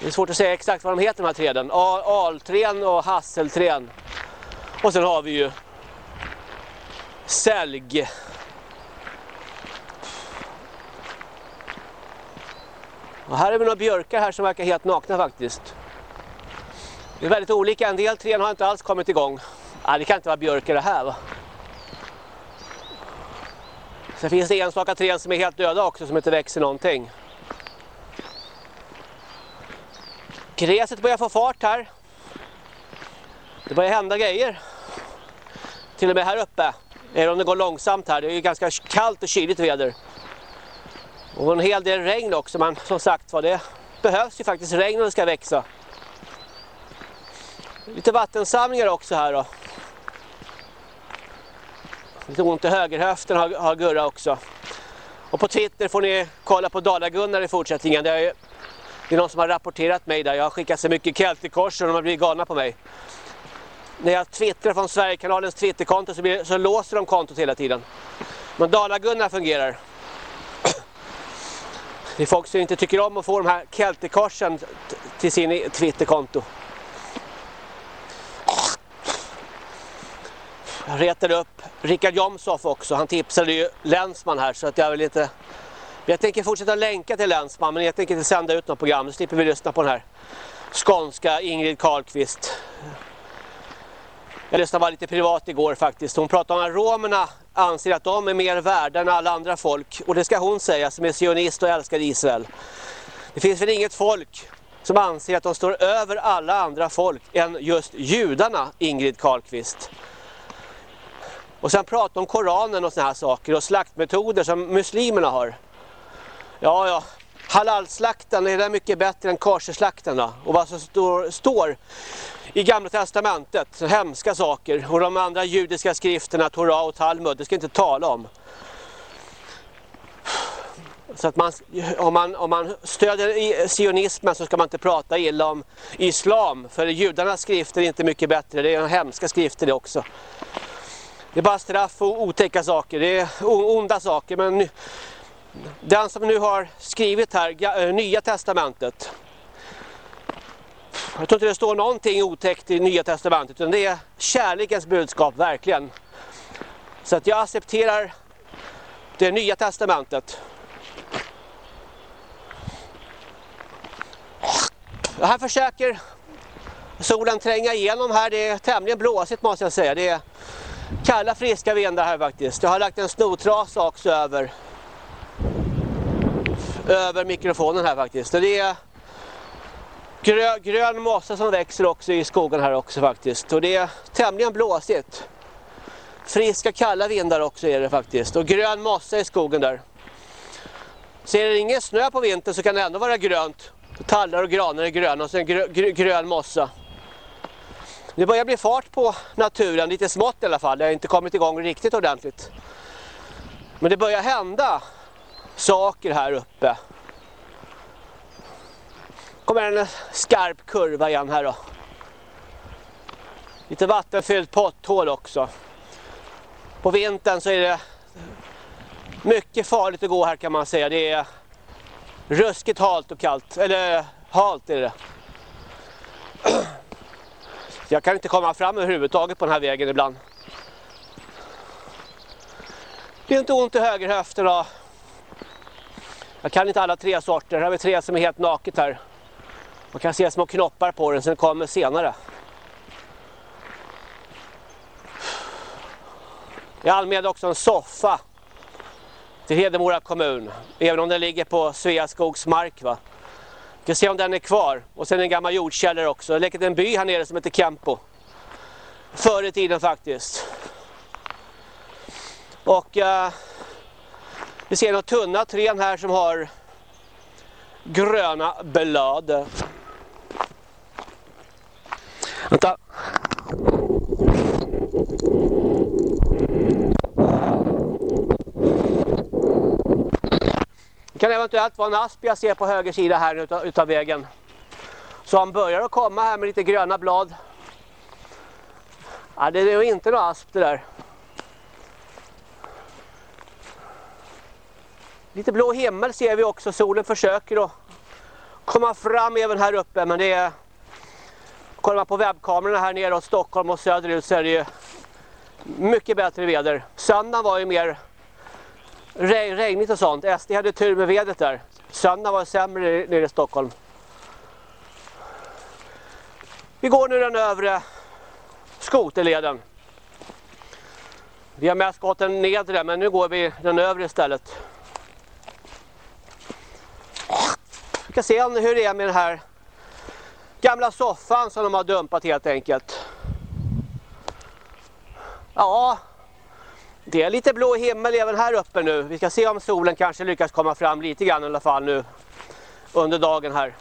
Det är svårt att säga exakt vad de heter de här träden. Al, alträn och hasselträn. Och sen har vi ju sälg. Och här är vi några björkar här som verkar helt nakna faktiskt. Det är väldigt olika, en del trän har inte alls kommit igång. Nej, det kan inte vara björkar det här va. Sen finns det enstaka träd som är helt döda också som inte växer någonting. Gräset börjar få fart här. Det börjar hända grejer. Till och med här uppe. Även om det går långsamt här. Det är ju ganska kallt och kyligt väder. Och en hel del regn också. Men som sagt var det behövs ju faktiskt regn om det ska växa. Lite vattensamlingar också här då. Lite ont i högerhöften har, har Gurra också. Och på Twitter får ni kolla på Dalagunnar i fortsättningen. Det är, det är någon som har rapporterat mig där. Jag har skickat så mycket keltikors och de har blivit galna på mig. När jag twittrar från Sverigekanalens Twitterkonto så, blir, så låser de kontot hela tiden. Men Dalagunnar fungerar. Det är folk som inte tycker om att få de här keltikorsen till sin Twitterkonto. Retade upp Rickard Jomshof också. Han tipsade ju Länsman här så att jag vill inte... Jag tänker fortsätta länka till Länsman men jag tänker inte sända ut något program. Då slipper vi lyssna på den här skånska Ingrid Karlqvist. Jag lyssnade bara lite privat igår faktiskt. Hon pratade om att romerna anser att de är mer värda än alla andra folk. Och det ska hon säga som är sionist och älskar Israel. Det finns väl inget folk som anser att de står över alla andra folk än just judarna, Ingrid Karlqvist. Och sen prata om Koranen och såna här saker och slaktmetoder som muslimerna har. Ja, ja. Halalslakten är det mycket bättre än karseslakten då. Och vad som står, står i Gamla Testamentet, hemska saker. Och de andra judiska skrifterna, Torah och Talmud, det ska inte tala om. Så att man, om, man, om man stöder sionismen så ska man inte prata illa om islam. För judarnas skrifter är inte mycket bättre, det är hemska skrifter det också. Det är bara straff och otäcka saker, det är onda saker. Men den som nu har skrivit här, eh, Nya Testamentet. Jag tror inte det står någonting otäckt i Nya Testamentet, utan det är kärlekens budskap, verkligen. Så att jag accepterar det Nya Testamentet. här försöker solen tränga igenom här, det är tämligen blåsigt måste jag säga. Det är kalla friska vindar här faktiskt. Jag har lagt en snotrasa också över över mikrofonen här faktiskt. Det är grö, grön mossa som växer också i skogen här också faktiskt. Och det är tämligen blåsigt. Friska kalla vindar också är det faktiskt. Och grön mossa i skogen där. Så är det ingen snö på vintern så kan det ändå vara grönt. Tallar och granar är gröna och sen grö, grö, grön mossa. Det börjar bli fart på naturen, lite smått i alla fall. Det har inte kommit igång riktigt ordentligt. Men det börjar hända saker här uppe. kommer en skarp kurva igen här då. Lite vattenfyllt potthål också. På vintern så är det mycket farligt att gå här kan man säga. Det är ruskigt halt och kallt. Eller halt är det. Jag kan inte komma fram överhuvudtaget på den här vägen ibland. Det är inte ont i höger höft idag. Jag kan inte alla tre sorter. Här har vi tre som är helt naket här. Man kan se små knoppar på den som kommer senare. Jag anmälde också en soffa till Hedemora kommun. Även om den ligger på Sveaskogs mark va. Vi ska se om den är kvar. Och sen en gammal jordkällare också. Det läcker en by här nere som heter Kempo. Förr i tiden faktiskt. Och uh, vi ser några tunna träd här som har gröna blad. Vänta. Kan eventuellt vara en asp jag ser på höger sida här utav, utav vägen. Som börjar att komma här med lite gröna blad. Ja, det är nog inte någon asp det där. Lite blå himmel ser vi också. Solen försöker att komma fram även här uppe. Men det är... Kollar man på webbkamerorna här nere åt Stockholm och söderut så är det ju mycket bättre väder. Söndagen var ju mer Reg regnigt och sånt. SD hade tur med vädret där. Söndagen var sämre nere i Stockholm. Vi går nu den övre skoterleden. Vi har mest gått den nedre men nu går vi den övre istället. Vi ska se hur det är med den här gamla soffan som de har dumpat helt enkelt. Ja, det är lite blå himmel även här uppe nu. Vi ska se om solen kanske lyckas komma fram lite grann i alla fall nu under dagen här.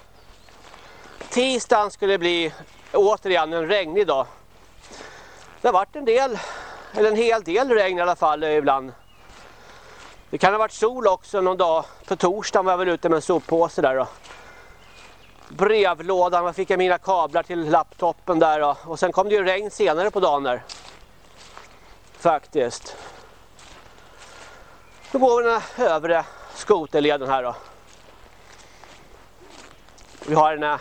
Tisdagen skulle bli återigen en regnig dag. Det har varit en del, eller en hel del regn i alla fall ibland. Det kan ha varit sol också någon dag. På torsdagen var jag väl ute med en soppåse där då. Brevlådan, jag fick jag mina kablar till laptopen där då. Och sen kom det ju regn senare på dagen där. Faktiskt. Då går vi den här övre skoterleden här då. Vi har en, eh,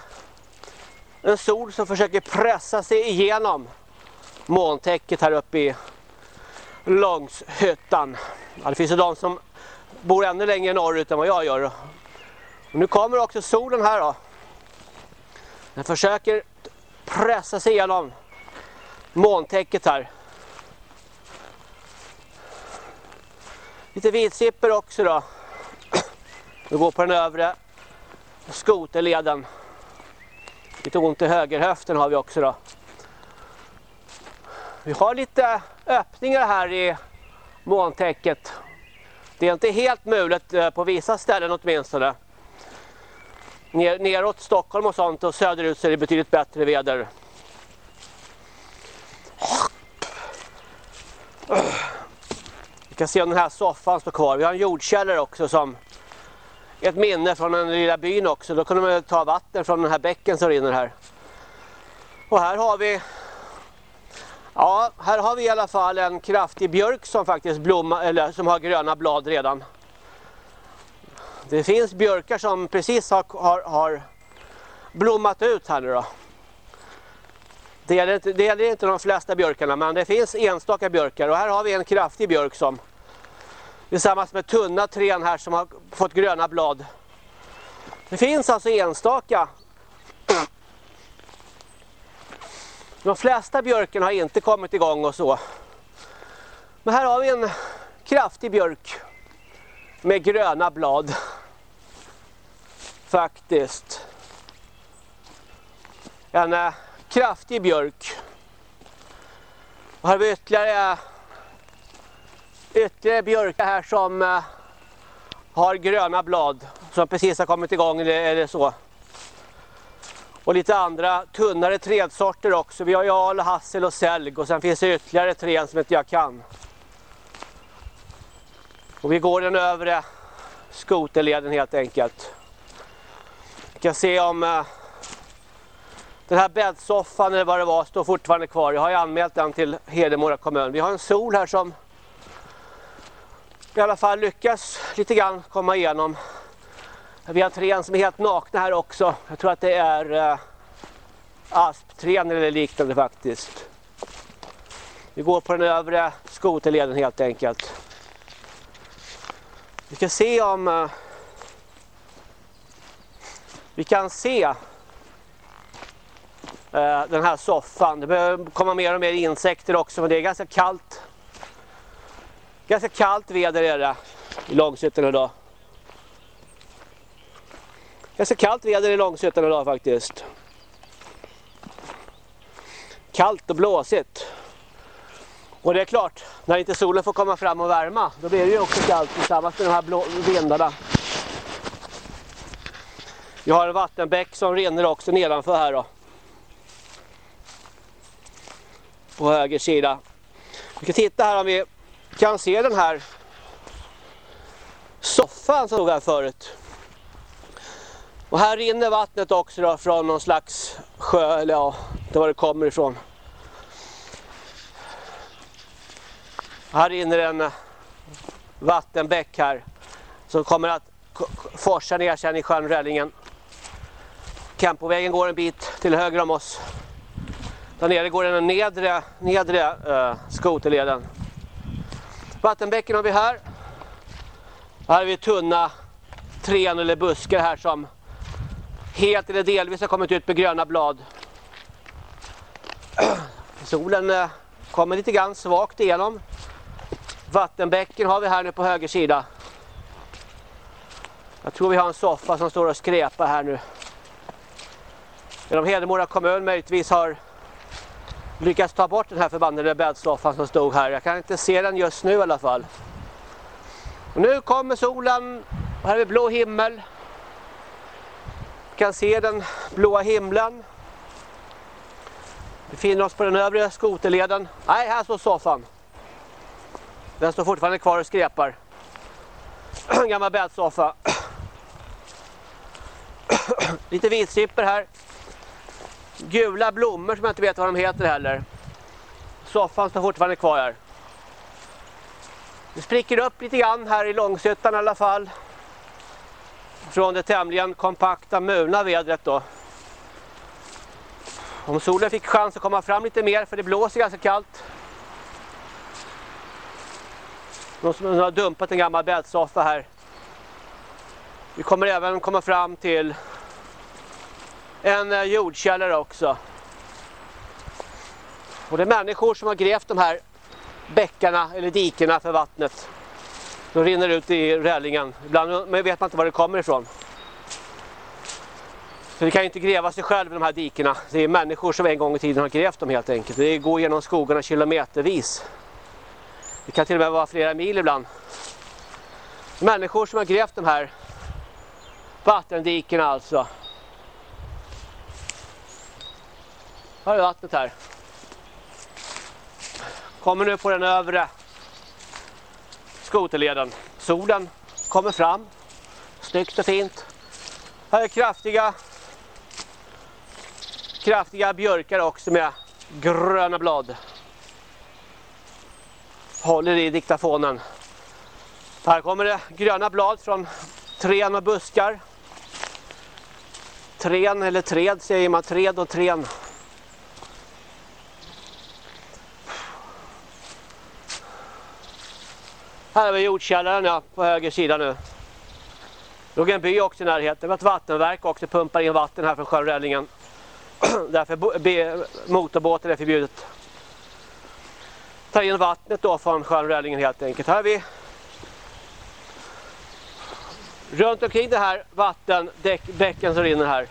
en sol som försöker pressa sig igenom molntäcket här uppe i Långshyttan. Ja, det finns ju de som bor ännu längre norrut än vad jag gör. Och nu kommer också solen här då. Den försöker pressa sig igenom molntäcket här. Lite vitsipper också då. Vi går på den övre skoterleden. Lite ont i högerhöften har vi också då. Vi har lite öppningar här i måntäcket. Det är inte helt mulet eh, på vissa ställen åtminstone. Ner, neråt Stockholm och sånt och söderut så är det betydligt bättre väder. Vi se om den här soffan står kvar. Vi har en jordkällare också som ett minne från den lilla byn också. Då kunde man ta vatten från den här bäcken som rinner här. Och här har vi Ja, här har vi i alla fall en kraftig björk som faktiskt blommar eller som har gröna blad redan. Det finns björkar som precis har, har, har blommat ut här nu då. Det gäller, inte, det gäller inte de flesta björkarna men det finns enstaka björkar och här har vi en kraftig björk som tillsammans med tunna trän här som har fått gröna blad. Det finns alltså enstaka De flesta björken har inte kommit igång och så. Men här har vi en kraftig björk med gröna blad. Faktiskt. En eh, kraftig björk. Och här har vi ytterligare, ytterligare björkar här som eh, har gröna blad. Som precis har kommit igång eller, eller så. Och lite andra tunnare trädsorter också. Vi har ju al, hassel och sälg och sen finns det ytterligare träd som inte jag kan. Och vi går den övre skoterleden helt enkelt. Vi kan se om eh, den här bäddsoffan eller vad det var står fortfarande kvar. Jag har ju anmält den till Hedemora kommun. Vi har en sol här som i alla fall lyckas lite grann komma igenom vi har träd som är helt nakna här också. Jag tror att det är... Eh, aspträn eller liknande faktiskt. Vi går på den övre skoterleden helt enkelt. Vi ska se om uh, vi kan se uh, den här soffan. Det behöver komma mer och mer insekter också men det är ganska kallt. Ganska kallt väder är det i Långshyttan idag. Ganska kallt väder i Långshyttan idag faktiskt. Kallt och blåsigt. Och det är klart, när inte solen får komma fram och värma, då blir det ju också kallt tillsammans med de här blå vindarna. Vi har en vattenbäck som rinner också nedanför här då. På höger sida. Vi ska titta här om vi kan se den här soffan som stod här förut. Och här rinner vattnet också då från någon slags sjö, eller ja, det var det kommer ifrån. Här rinner en eh, vattenbäck här som kommer att forsa ner sen i sjön Rällingen. Campovägen går en bit till höger om oss. Där nere går den nedre, nedre uh, skoterleden. Vattenbäcken har vi här. Här har vi tunna trän eller buskar här som helt eller delvis har kommit ut med gröna blad. Solen eh, kommer lite grann svagt igenom. Vattenbäcken har vi här nu på höger sida. Jag tror vi har en soffa som står och skräpar här nu. Genom Hedemora kommun möjligtvis har lyckats ta bort den här förbannade bäddsoffan som stod här. Jag kan inte se den just nu i alla fall. Och nu kommer solen. Här har vi blå himmel. Vi kan se den blåa himlen. Vi befinner oss på den övre skoterleden. Nej, här står soffan. Den står fortfarande kvar och skräpar. En gammal bäddsoffa. Lite vitsipper här. Gula blommor som jag inte vet vad de heter heller. Soffan står fortfarande kvar här. Det spricker upp lite grann här i Långshyttan i alla fall. Från det tämligen kompakta mulna vädret då. Om solen fick chans att komma fram lite mer för det blåser ganska kallt. Någon som har dumpat en gammal bäddsoffa här. Vi kommer även komma fram till en eh, jordkällare också. Och det är människor som har grävt de här bäckarna eller dikerna för vattnet. De rinner ut i rällingen. Ibland vet man inte var det kommer ifrån. För det kan inte gräva sig själv i de här dikerna. Det är människor som en gång i tiden har grävt dem helt enkelt. Det går genom skogarna kilometervis. Det kan till och med vara flera mil ibland. Människor som har grävt de här vattendikerna alltså. Här är vattnet här. Kommer nu på den övre skoterleden. Solen kommer fram. Snyggt och fint. Här är kraftiga kraftiga björkar också med gröna blad håller i diktafonen. Här kommer det gröna blad från trän och buskar. Trän eller träd säger man, träd och trän. Här har vi jordkällaren ja, på höger sida nu. Det låg en by också i närheten. Det var ett vattenverk också, pumpar in vatten här från sjön Rällingen. Därför motorbåtar är förbjudet Tar in vattnet då från sjön helt enkelt. Här har vi runt omkring det här vattenbäcken som rinner här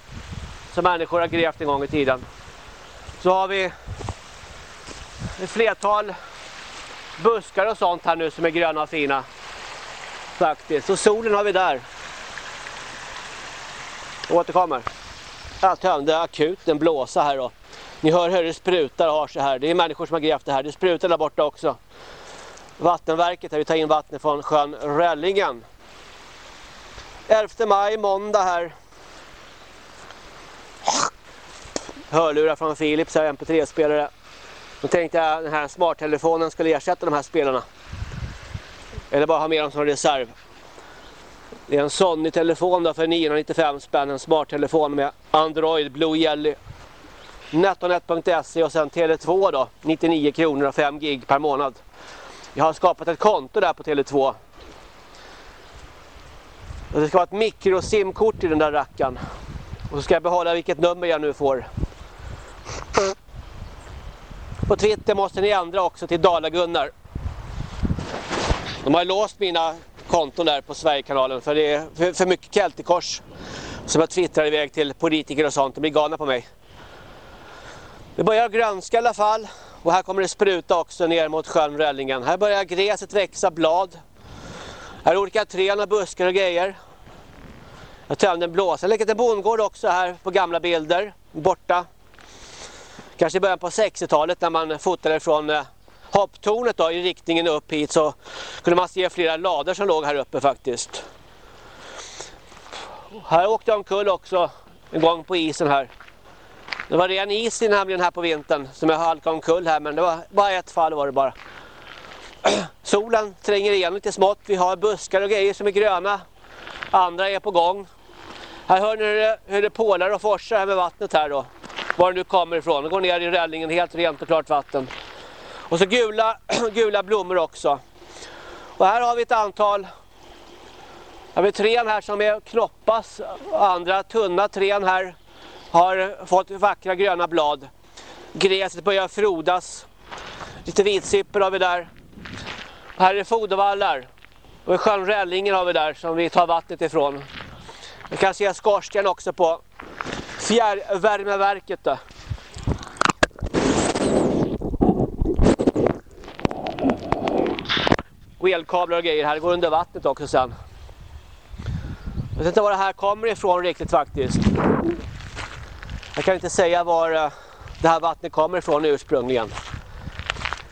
som människor har grävt en gång i tiden. Så har vi ett flertal buskar och sånt här nu som är gröna och fina. Faktiskt. Och solen har vi där. Återkommer. Jag tömde akut en blåsa här då. Ni hör hur det sprutar och har sig här. Det är människor som har grävt det här. Det sprutar där borta också. Vattenverket här, vi tar in vattnet från sjön Rällingen. 11 maj, måndag här. Hörlurar från Philips här, MP3-spelare. Då tänkte jag att den här smarttelefonen skulle ersätta de här spelarna. Eller bara ha med dem som reserv. Det är en Sony-telefon för 995 spänn, en smarttelefon med Android Blue Jelly. Netonet.se och sen Tele2 då. 99 kronor och 5 gig per månad. Jag har skapat ett konto där på Tele2. Och det ska vara ett mikrosimkort i den där rackan. Och så ska jag behålla vilket nummer jag nu får. På Twitter måste ni ändra också till Dala-Gunnar. De har låst mina konton där på Sverigekanalen för det är för, för mycket keltikors som jag twittrar iväg till politiker och sånt. De blir galna på mig. Det börjar grönska i alla fall och här kommer det spruta också ner mot sjön Rällingen. Här börjar gräset växa, blad. Här är olika träd och buskar och grejer. Jag tömde en blåsa. Jag har en bondgård också här på gamla bilder. Borta. Kanske i början på 60-talet när man fotade från eh, hopptornet då, i riktningen upp hit så kunde man se flera lador som låg här uppe faktiskt. Här åkte jag omkull också en gång på isen här. Det var ren is nämligen här på vintern som jag halkade omkull här men det var bara ett fall var det bara. Solen tränger igenom lite smått. Vi har buskar och grejer som är gröna. Andra är på gång. Här hör ni hur det, hur det pålar och forsar här med vattnet här då. Var det nu kommer ifrån. Det går ner i rällingen, helt rent och klart vatten. Och så gula, gula blommor också. Och här har vi ett antal har vi trän här som är knoppas. Andra tunna trän här har fått vackra gröna blad. Gräset börjar frodas. Lite vitsipper har vi där. Och här är fodervallar. Och i sjön Rällingen har vi där som vi tar vattnet ifrån. Vi kan se skorsten också på fjärrvärmeverket. Då. Och elkablar och grejer här. Det går under vattnet också sen. Jag vet inte var det här kommer ifrån riktigt faktiskt. Jag kan inte säga var eh, det här vattnet kommer ifrån ursprungligen.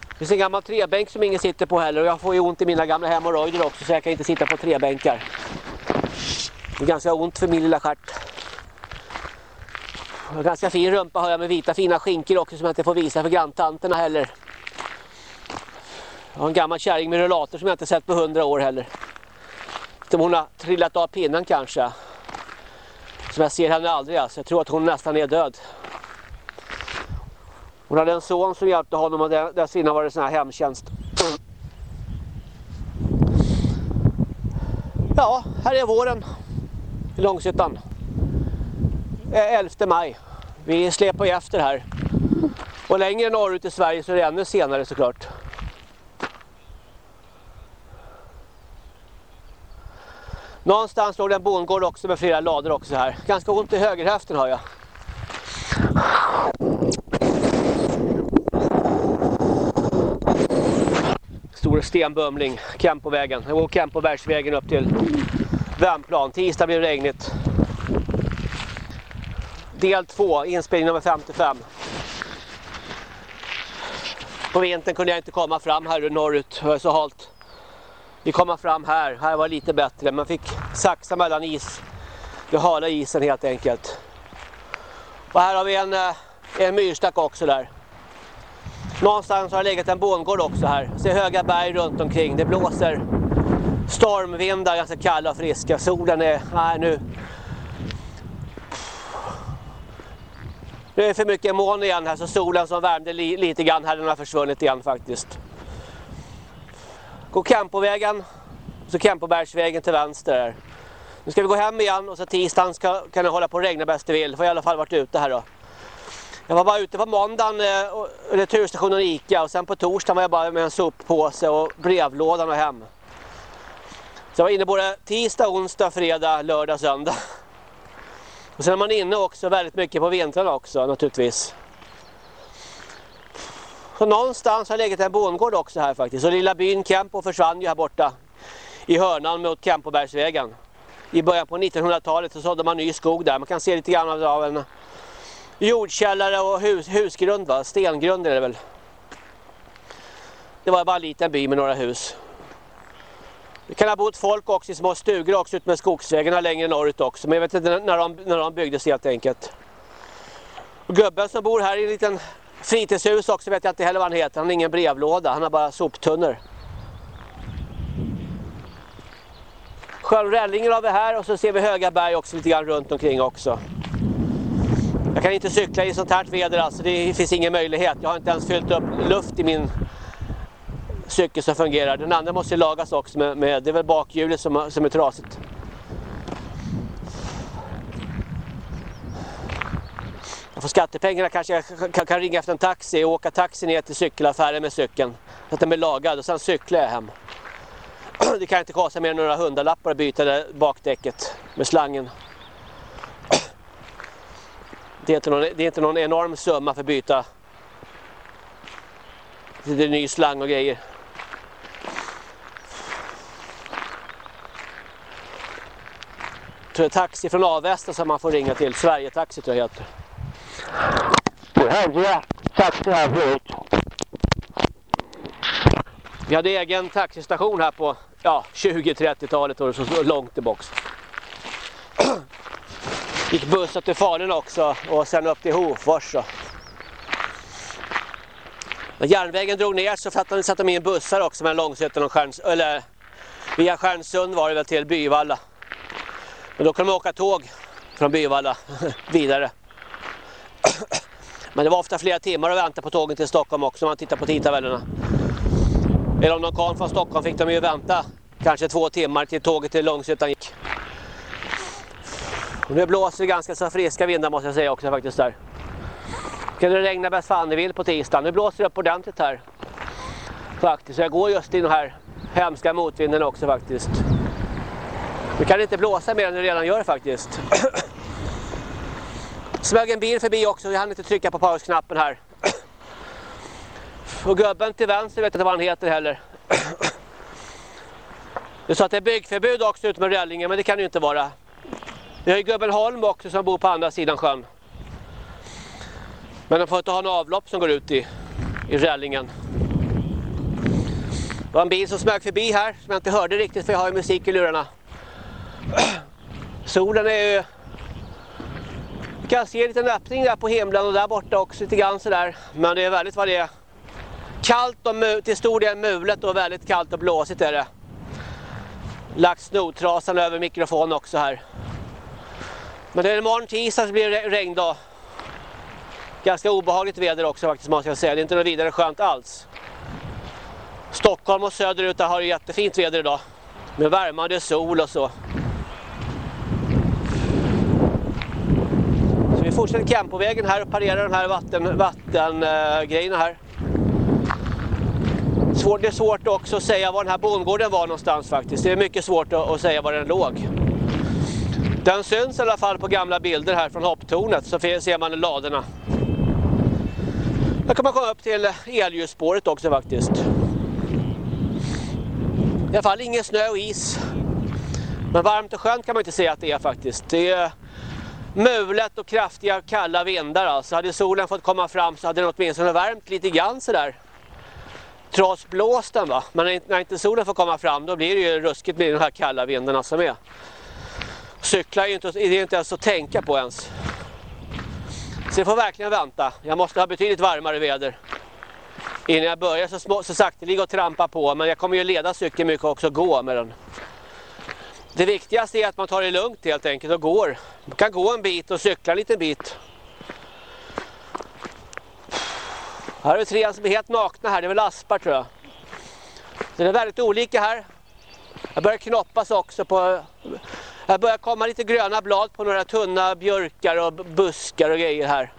Det finns en gammal trebänk som ingen sitter på heller och jag får ju ont i mina gamla hemorrojder också så jag kan inte sitta på trebänkar. Det är ganska ont för min lilla stjärt. Och ganska fin rumpa har jag med vita fina skinkor också som jag inte får visa för granntanterna heller. Jag har en gammal kärring med rullator som jag inte sett på hundra år heller. Som hon har trillat av pinnen kanske. Som jag ser henne aldrig alltså. Jag tror att hon nästan är död. Hon hade en son som hjälpte honom och dessförinnan var det sån här hemtjänst. Ja, här är våren i Långshyttan. Eh, 11 maj. Vi släpar ju efter här. Och längre norrut i Sverige så är det ännu senare såklart. Någonstans låg det en bondgård också med flera lador också här. Ganska ont i högerhäften har jag. Stor stenbumling, Kempovägen. Jag går Kempobergsvägen upp till Värmplan. Tisdag blir det regnigt. Del 2, inspelning nummer 55. På vintern kunde jag inte komma fram här norrut, det var så halt. Vi komma fram här, här var det lite bättre. Man fick saxa mellan is, det hala isen helt enkelt. Och här har vi en, eh, en myrstack också där. Någonstans har det legat en bondgård också här. Ser höga berg runt omkring. Det blåser stormvindar, ganska kalla och friska. Solen är, nej nu. Nu är det för mycket moln igen här så solen som värmde li, lite grann här den har försvunnit igen faktiskt. Gå Kempovägen, så Kempobergsvägen till vänster här. Nu ska vi gå hem igen och så tisdagen ska, kan det hålla på att regna bäst det vill. Får i alla fall varit ute här då. Jag var bara ute på måndagen, eh, returstationen Ica och sen på torsdagen var jag bara med en soppåse och brevlådan och hem. Så jag var inne både tisdag, onsdag, fredag, lördag, söndag. Och sen är man inne också väldigt mycket på vintrarna också naturligtvis. Så någonstans har legat en bondgård också här faktiskt. Och lilla byn Kempo försvann ju här borta i hörnan mot Kempobergsvägen. I början på 1900-talet så sådde man ny skog där. Man kan se lite grann av en jordkällare och hus, husgrund va? Stengrund är det väl. Det var bara en liten by med några hus. Det kan ha bott folk också i små stugor också ut med skogsvägarna längre norrut också. Men jag vet inte när de, när de byggdes helt enkelt. Och gubben som bor här i en liten fritidshus också vet jag inte heller vad han heter. Han har ingen brevlåda, han har bara soptunnor. Sjön har vi här och så ser vi höga berg också lite grann runt omkring också. Jag kan inte cykla i sånt här väder alltså, det finns ingen möjlighet. Jag har inte ens fyllt upp luft i min cykel som fungerar. Den andra måste lagas också med, med det är väl bakhjulet som, som är trasigt. Jag får skattepengarna kanske jag kan, kan ringa efter en taxi och åka taxi ner till cykelaffären med cykeln. Så att den blir lagad och sen cyklar jag hem. Det kan inte kosta mer än några hundralappar att byta det bakdäcket med slangen. Det är inte någon, det är inte någon enorm summa för att byta. Det är ny slang och grejer. Tror det är taxi från Avesta som man får ringa till. Sverige Taxi tror jag heter. Det hade jag det här förut. Vi hade egen taxistation här på ja, 20-30-talet och så långt tillbaka. Gick bussar till Falun också och sen upp till Hofors. När järnvägen drog ner så satte de in bussar också mellan Långsötan och Stjärns, eller via Stjärnsund var det väl till Byvalla. Men då kunde man åka tåg från Byvalla vidare. Men det var ofta flera timmar att vänta på tågen till Stockholm också om man tittar på tidtabellerna. Eller om de kom från Stockholm fick de ju vänta kanske två timmar till tåget till Långshyttan gick. Och nu blåser det ganska så friska vindar måste jag säga också faktiskt där. Kan det regna bäst fan det vill på tisdagen. Nu blåser det upp ordentligt här. Faktiskt. Så jag går just i den här hemska motvinden också faktiskt. Nu kan det inte blåsa mer än det redan gör faktiskt. Smög en bil förbi också, jag hann inte trycka på pausknappen här. Och gubben till vänster vet inte vad han heter heller. Det sa att det är byggförbud också ut med Rällinge, men det kan det ju inte vara. Vi har ju gubben Holm också som bor på andra sidan sjön. Men de får inte ha en avlopp som går ut i, i Rällingen. Det var en bil som smög förbi här som jag inte hörde riktigt för jag har ju musik i lurarna. Solen är ju kan se en liten öppning där på himlen och där borta också lite grann sådär. Men det är väldigt vad det är. Kallt och till stor del mulet och väldigt kallt och blåsigt är det. Lagt snotrasan över mikrofonen också här. Men det är imorgon tisdag så blir det regndag. Ganska obehagligt väder också faktiskt måste jag säga. Det är inte något vidare skönt alls. Stockholm och söderut har det jättefint väder idag. Med värmande sol och så. vi fortsätter Kempovägen här och parerar de här vatten, vattengrejerna här. Det är svårt också att säga var den här bondgården var någonstans faktiskt. Det är mycket svårt att, att säga var den låg. Den syns i alla fall på gamla bilder här från hopptornet så ser man ladorna. Här kan man komma upp till elljusspåret också faktiskt. I alla fall ingen snö och is. Men varmt och skönt kan man inte säga att det är faktiskt. Det är mulet och kraftiga kalla vindar alltså. Hade solen fått komma fram så hade den åtminstone värmt lite grann sådär. Trots blåsten va. Men när inte solen får komma fram då blir det ju ruskigt med de här kalla vindarna som är. Cykla är ju inte, det är inte ens att tänka på ens. Så jag får verkligen vänta. Jag måste ha betydligt varmare väder. Innan jag börjar så, små, så sakteliga och trampa på. Men jag kommer ju leda cykeln mycket också gå med den. Det viktigaste är att man tar det lugnt helt enkelt och går. Man kan gå en bit och cykla en liten bit. Här har vi tre som är helt nakna här, det är väl aspar tror jag. Det är väldigt olika här. Jag börjar knoppas också på... Jag börjar komma lite gröna blad på några tunna björkar och buskar och grejer här.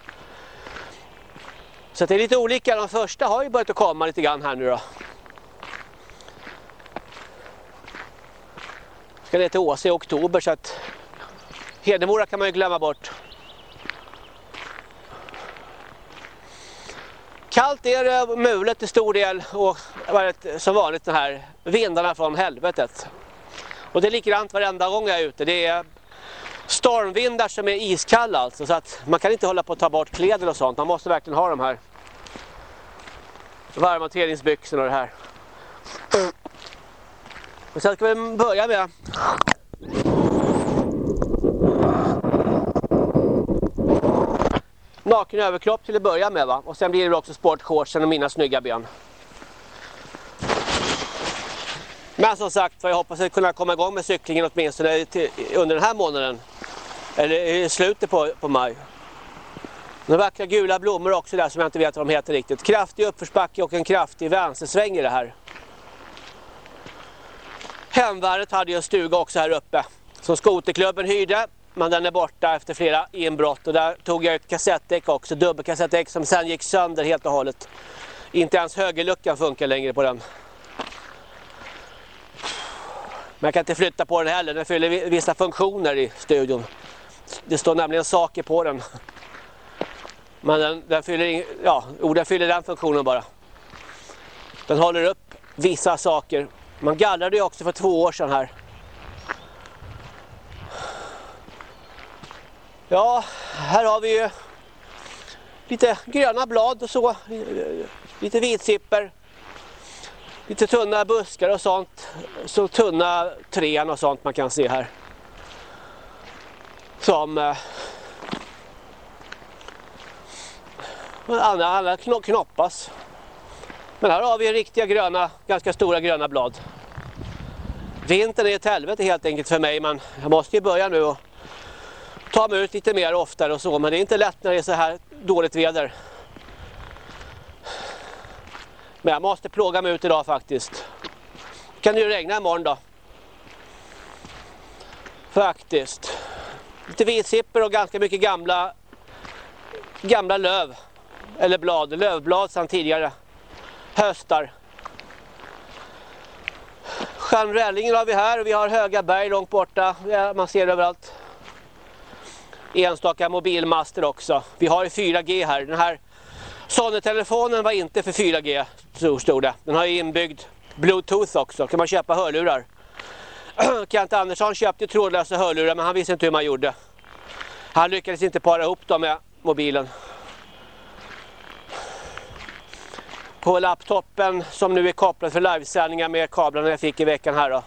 Så det är lite olika. De första har ju börjat att komma lite grann här nu då. Ska ner till Åse i oktober så att Hedemora kan man ju glömma bort. Kallt är det, mulet till stor del och som vanligt de här vindarna från helvetet. Och det är likadant varenda gång jag är ute. Det är stormvindar som är iskalla alltså så att man kan inte hålla på att ta bort kläder och sånt. Man måste verkligen ha de här varma träningsbyxorna och det här. Och sen ska vi börja med naken överkropp till att börja med va. Och sen blir det också sportshortsen och mina snygga ben. Men som sagt, jag hoppas att kunna komma igång med cyklingen åtminstone till, under den här månaden. Eller i slutet på, på maj. Några vackra gula blommor också där som jag inte vet vad de heter riktigt. Kraftig uppförsbacke och en kraftig vänstersväng i det här. Hemvärnet hade ju en stuga också här uppe. Som skoterklubben hyrde. Men den är borta efter flera inbrott. Och där tog jag ett kassettdäck också. Dubbelkassettdäck som sen gick sönder helt och hållet. Inte ens högerluckan funkar längre på den. Men jag kan inte flytta på den heller. Den fyller vissa funktioner i studion. Det står nämligen saker på den. Men den, den fyller, ja, den fyller den funktionen bara. Den håller upp vissa saker. Man gallrade ju också för två år sedan här. Ja, här har vi ju lite gröna blad och så. Lite vitsipper. Lite tunna buskar och sånt. Så tunna trän och sånt man kan se här. Som eh, alla, alla knoppas. Men här har vi riktiga gröna, ganska stora gröna blad. Vintern är ett helvete helt enkelt för mig men jag måste ju börja nu och ta mig ut lite mer oftare och så. Men det är inte lätt när det är så här dåligt väder. Men jag måste plåga mig ut idag faktiskt. Kan det ju regna imorgon då. Faktiskt. Lite vitsipper och ganska mycket gamla gamla löv. Eller blad, lövblad sedan tidigare. Höstar. Stjärnrällingen har vi här och vi har höga berg långt borta. Man ser överallt. Enstaka mobilmaster också. Vi har 4G här. Den här Sony-telefonen var inte för 4G, stod det. Den har inbyggd Bluetooth också. Kan man köpa hörlurar. Kent Andersson köpte trådlösa hörlurar men han visste inte hur man gjorde. Han lyckades inte para ihop dem med mobilen. På laptopen som nu är kopplad för livesändningar med kablarna jag fick i veckan här då.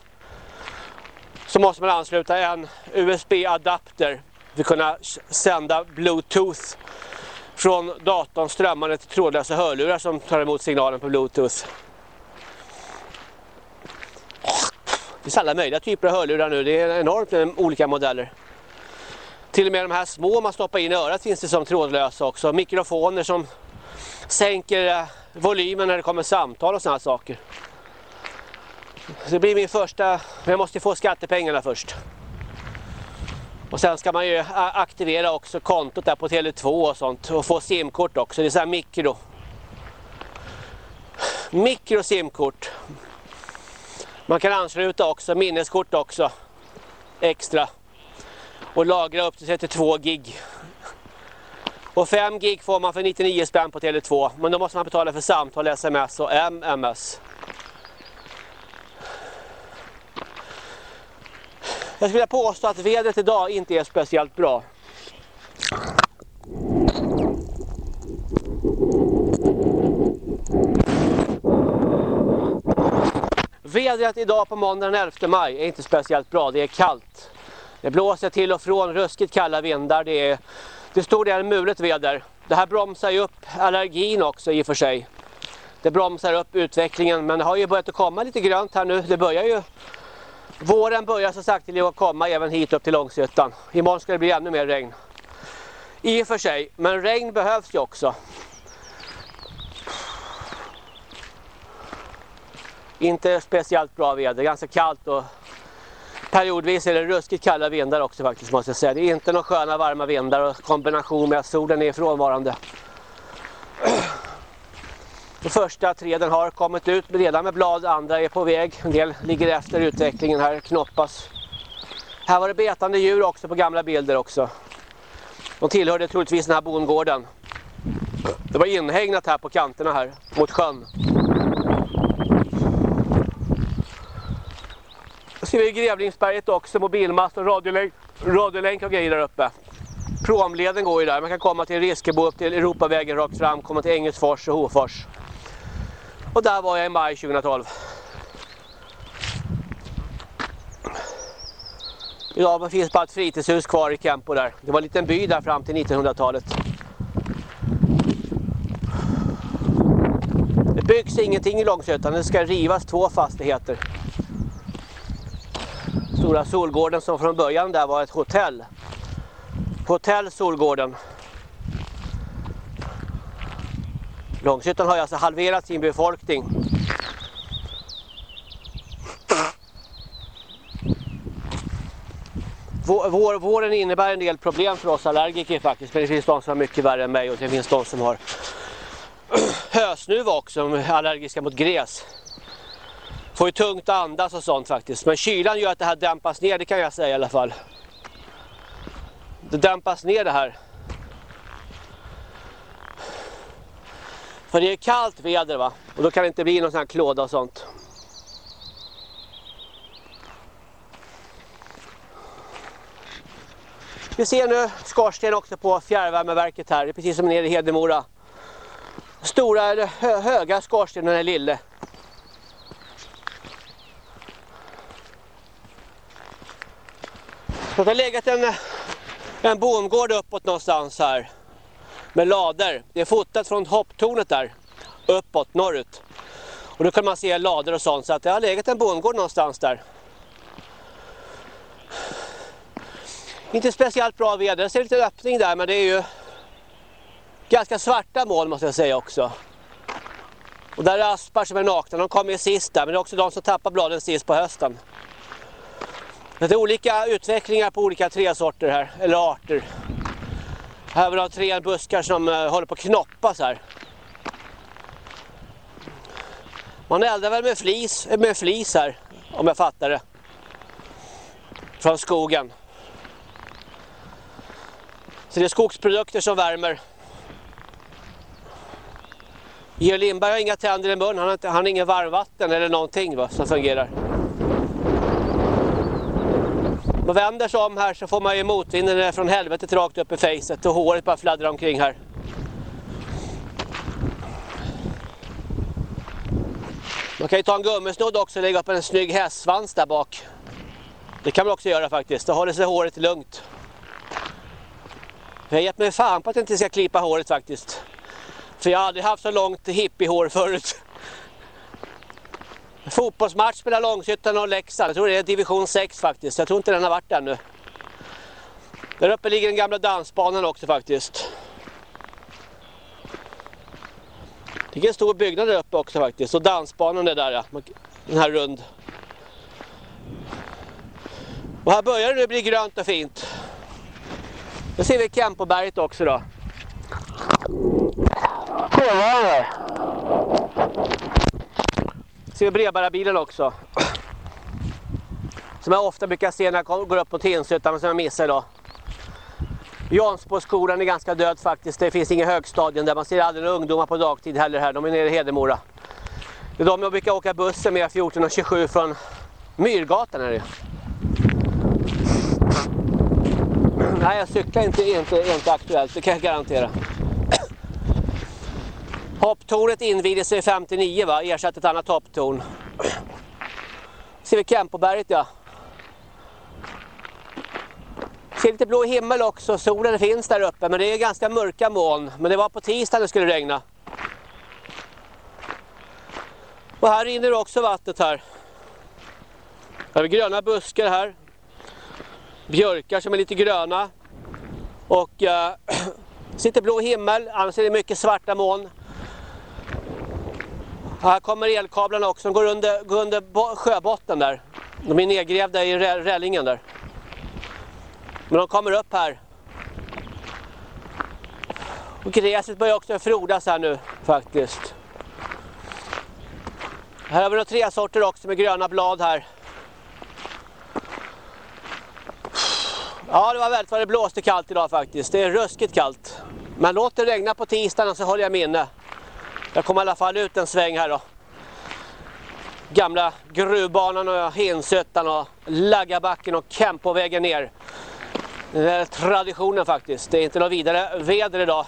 Så måste man ansluta en USB-adapter för att kunna sända Bluetooth från datorn strömmande till trådlösa hörlurar som tar emot signalen på Bluetooth. Det finns alla möjliga typer av hörlurar nu, det är enormt med olika modeller. Till och med de här små man stoppar in i örat finns det som trådlösa också. Mikrofoner som sänker eh, volymen när det kommer samtal och sådana saker. Så det blir min första, men jag måste få skattepengarna först. Och sen ska man ju aktivera också kontot där på Tele2 och sånt och få simkort också. Det är så här mikro. Mikro simkort. Man kan ansluta också minneskort också. Extra. Och lagra upp till 32 gig. Och 5 gig får man för 99 spänn på Tele2. Men då måste man betala för samtal, sms och MMS. Jag skulle vilja påstå att vädret idag inte är speciellt bra. Vädret idag på måndag den 11 maj är inte speciellt bra. Det är kallt. Det blåser till och från ruskigt kalla vindar. Det är det stor del mulet väder. Det här bromsar ju upp allergin också i och för sig. Det bromsar upp utvecklingen men det har ju börjat att komma lite grönt här nu. Det börjar ju Våren börjar så sakteliga att komma även hit upp till Långshyttan. Imorgon ska det bli ännu mer regn. I och för sig, men regn behövs ju också. Inte speciellt bra väder, ganska kallt och periodvis är det ruskigt kalla vindar också faktiskt måste jag säga. Det är inte några sköna varma vindar och kombination med att solen är frånvarande. De första träden har kommit ut redan med blad, andra är på väg. En del ligger efter utvecklingen här, knoppas. Här var det betande djur också på gamla bilder också. De tillhörde troligtvis den här bondgården. Det var inhägnat här på kanterna här, mot sjön. Ser vi Grävlingsberget också, mobilmast och radiolänk, radiolänk och grejer där uppe. Promleden går ju där, man kan komma till Riskebo upp till Europavägen rakt fram, komma till Engelsfors och Hofors. Och där var jag i maj 2012. Idag finns bara ett fritidshus kvar i Kempo där. Det var en liten by där fram till 1900-talet. Det byggs ingenting i Långsötan, det ska rivas två fastigheter. Stora Solgården som från början där var ett hotell. Hotell Solgården. Långshyttan har alltså halverat sin befolkning. Vår, våren innebär en del problem för oss allergiker faktiskt. Men det finns de som har mycket värre än mig och det finns de som har hösnuva också, är allergiska mot gräs. Får ju tungt att andas och sånt faktiskt. Men kylan gör att det här dämpas ner, det kan jag säga i alla fall. Det dämpas ner det här. För det är kallt väder va. Och då kan det inte bli någon sån här klåda och sånt. Vi ser nu skorsten också på fjärrvärmeverket här. Det är precis som nere i Hedemora. Stora eller höga skorsten den den lille. Det har legat en, en bondgård uppåt någonstans här. Med lader. Det är fotat från hopptornet där. Uppåt, norrut. Och då kan man se lader och sånt. Så att det har legat en bondgård någonstans där. Inte speciellt bra väder. Jag ser lite öppning där men det är ju ganska svarta moln måste jag säga också. Och där är aspar som är nakna. De kommer sist där men det är också de som tappar bladen sist på hösten. Det är olika utvecklingar på olika träsorter här, eller arter. Här har vi tre buskar som eh, håller på att knoppas här. Man eldar väl med flis, eh, med flis här, om jag fattar det. Från skogen. Så det är skogsprodukter som värmer. Georg Lindberg har inga tänder i munnen, han har, inte, han har ingen varmvatten eller någonting va, som fungerar. Man vänder sig om här så får man ju motvinden från helvetet rakt upp i fejset och håret bara fladdrar omkring här. Man kan ju ta en gummisnodd också och lägga upp en snygg hästsvans där bak. Det kan man också göra faktiskt, då håller sig håret lugnt. Jag har gett mig fan på att jag inte ska klippa håret faktiskt. För jag har aldrig haft så långt hippiehår förut. Fotbollsmatch spelar Långshyttan och Leksand. Jag tror det är division 6 faktiskt. Jag tror inte den har varit ännu. Där uppe ligger den gamla dansbanan också faktiskt. Det är en stor byggnad där uppe också faktiskt. Och dansbanan är där ja. Den här rund. Och här börjar det nu bli grönt och fint. Nu ser vi Kempoberget också då. Sjövarare. Ser vi brevbärarbilen också. Som jag ofta brukar se när jag går upp på Tingshyttan som jag missar idag. Jansboskolan är ganska död faktiskt. Det finns inga högstadion där. Man ser aldrig några ungdomar på dagtid heller här. De är nere i Hedemora. Det är de jag brukar åka bussen med 14.27 från Myrgatan är det. Nej, jag cyklar inte, inte, inte aktuellt, det kan jag garantera. Hopptornet invigdes i 59 va, ersatte ett annat hopptorn. Ser vi Kempoberget ja. Ser lite blå himmel också, solen finns där uppe men det är ganska mörka moln. Men det var på tisdag det skulle regna. Och här rinner också vattnet här. Här har vi gröna buskar här björkar som är lite gröna. Och äh, sitter blå himmel, annars är det mycket svarta moln. Här kommer elkablarna också, de går under, går under sjöbotten där. De är nedgrävda i rällingen där. Men de kommer upp här. Och gräset börjar också frodas här nu faktiskt. Här har vi några tre sorter också med gröna blad här. Ja, det var väldigt vad det blåste kallt idag faktiskt. Det är ruskigt kallt. Men låt det regna på tisdagen så håller jag minne. Jag kom i alla fall ut en sväng här då. Gamla gruvbanan och Hensötan och Laggabacken och Kempovägen ner. Det är traditionen faktiskt. Det är inte något vidare väder idag.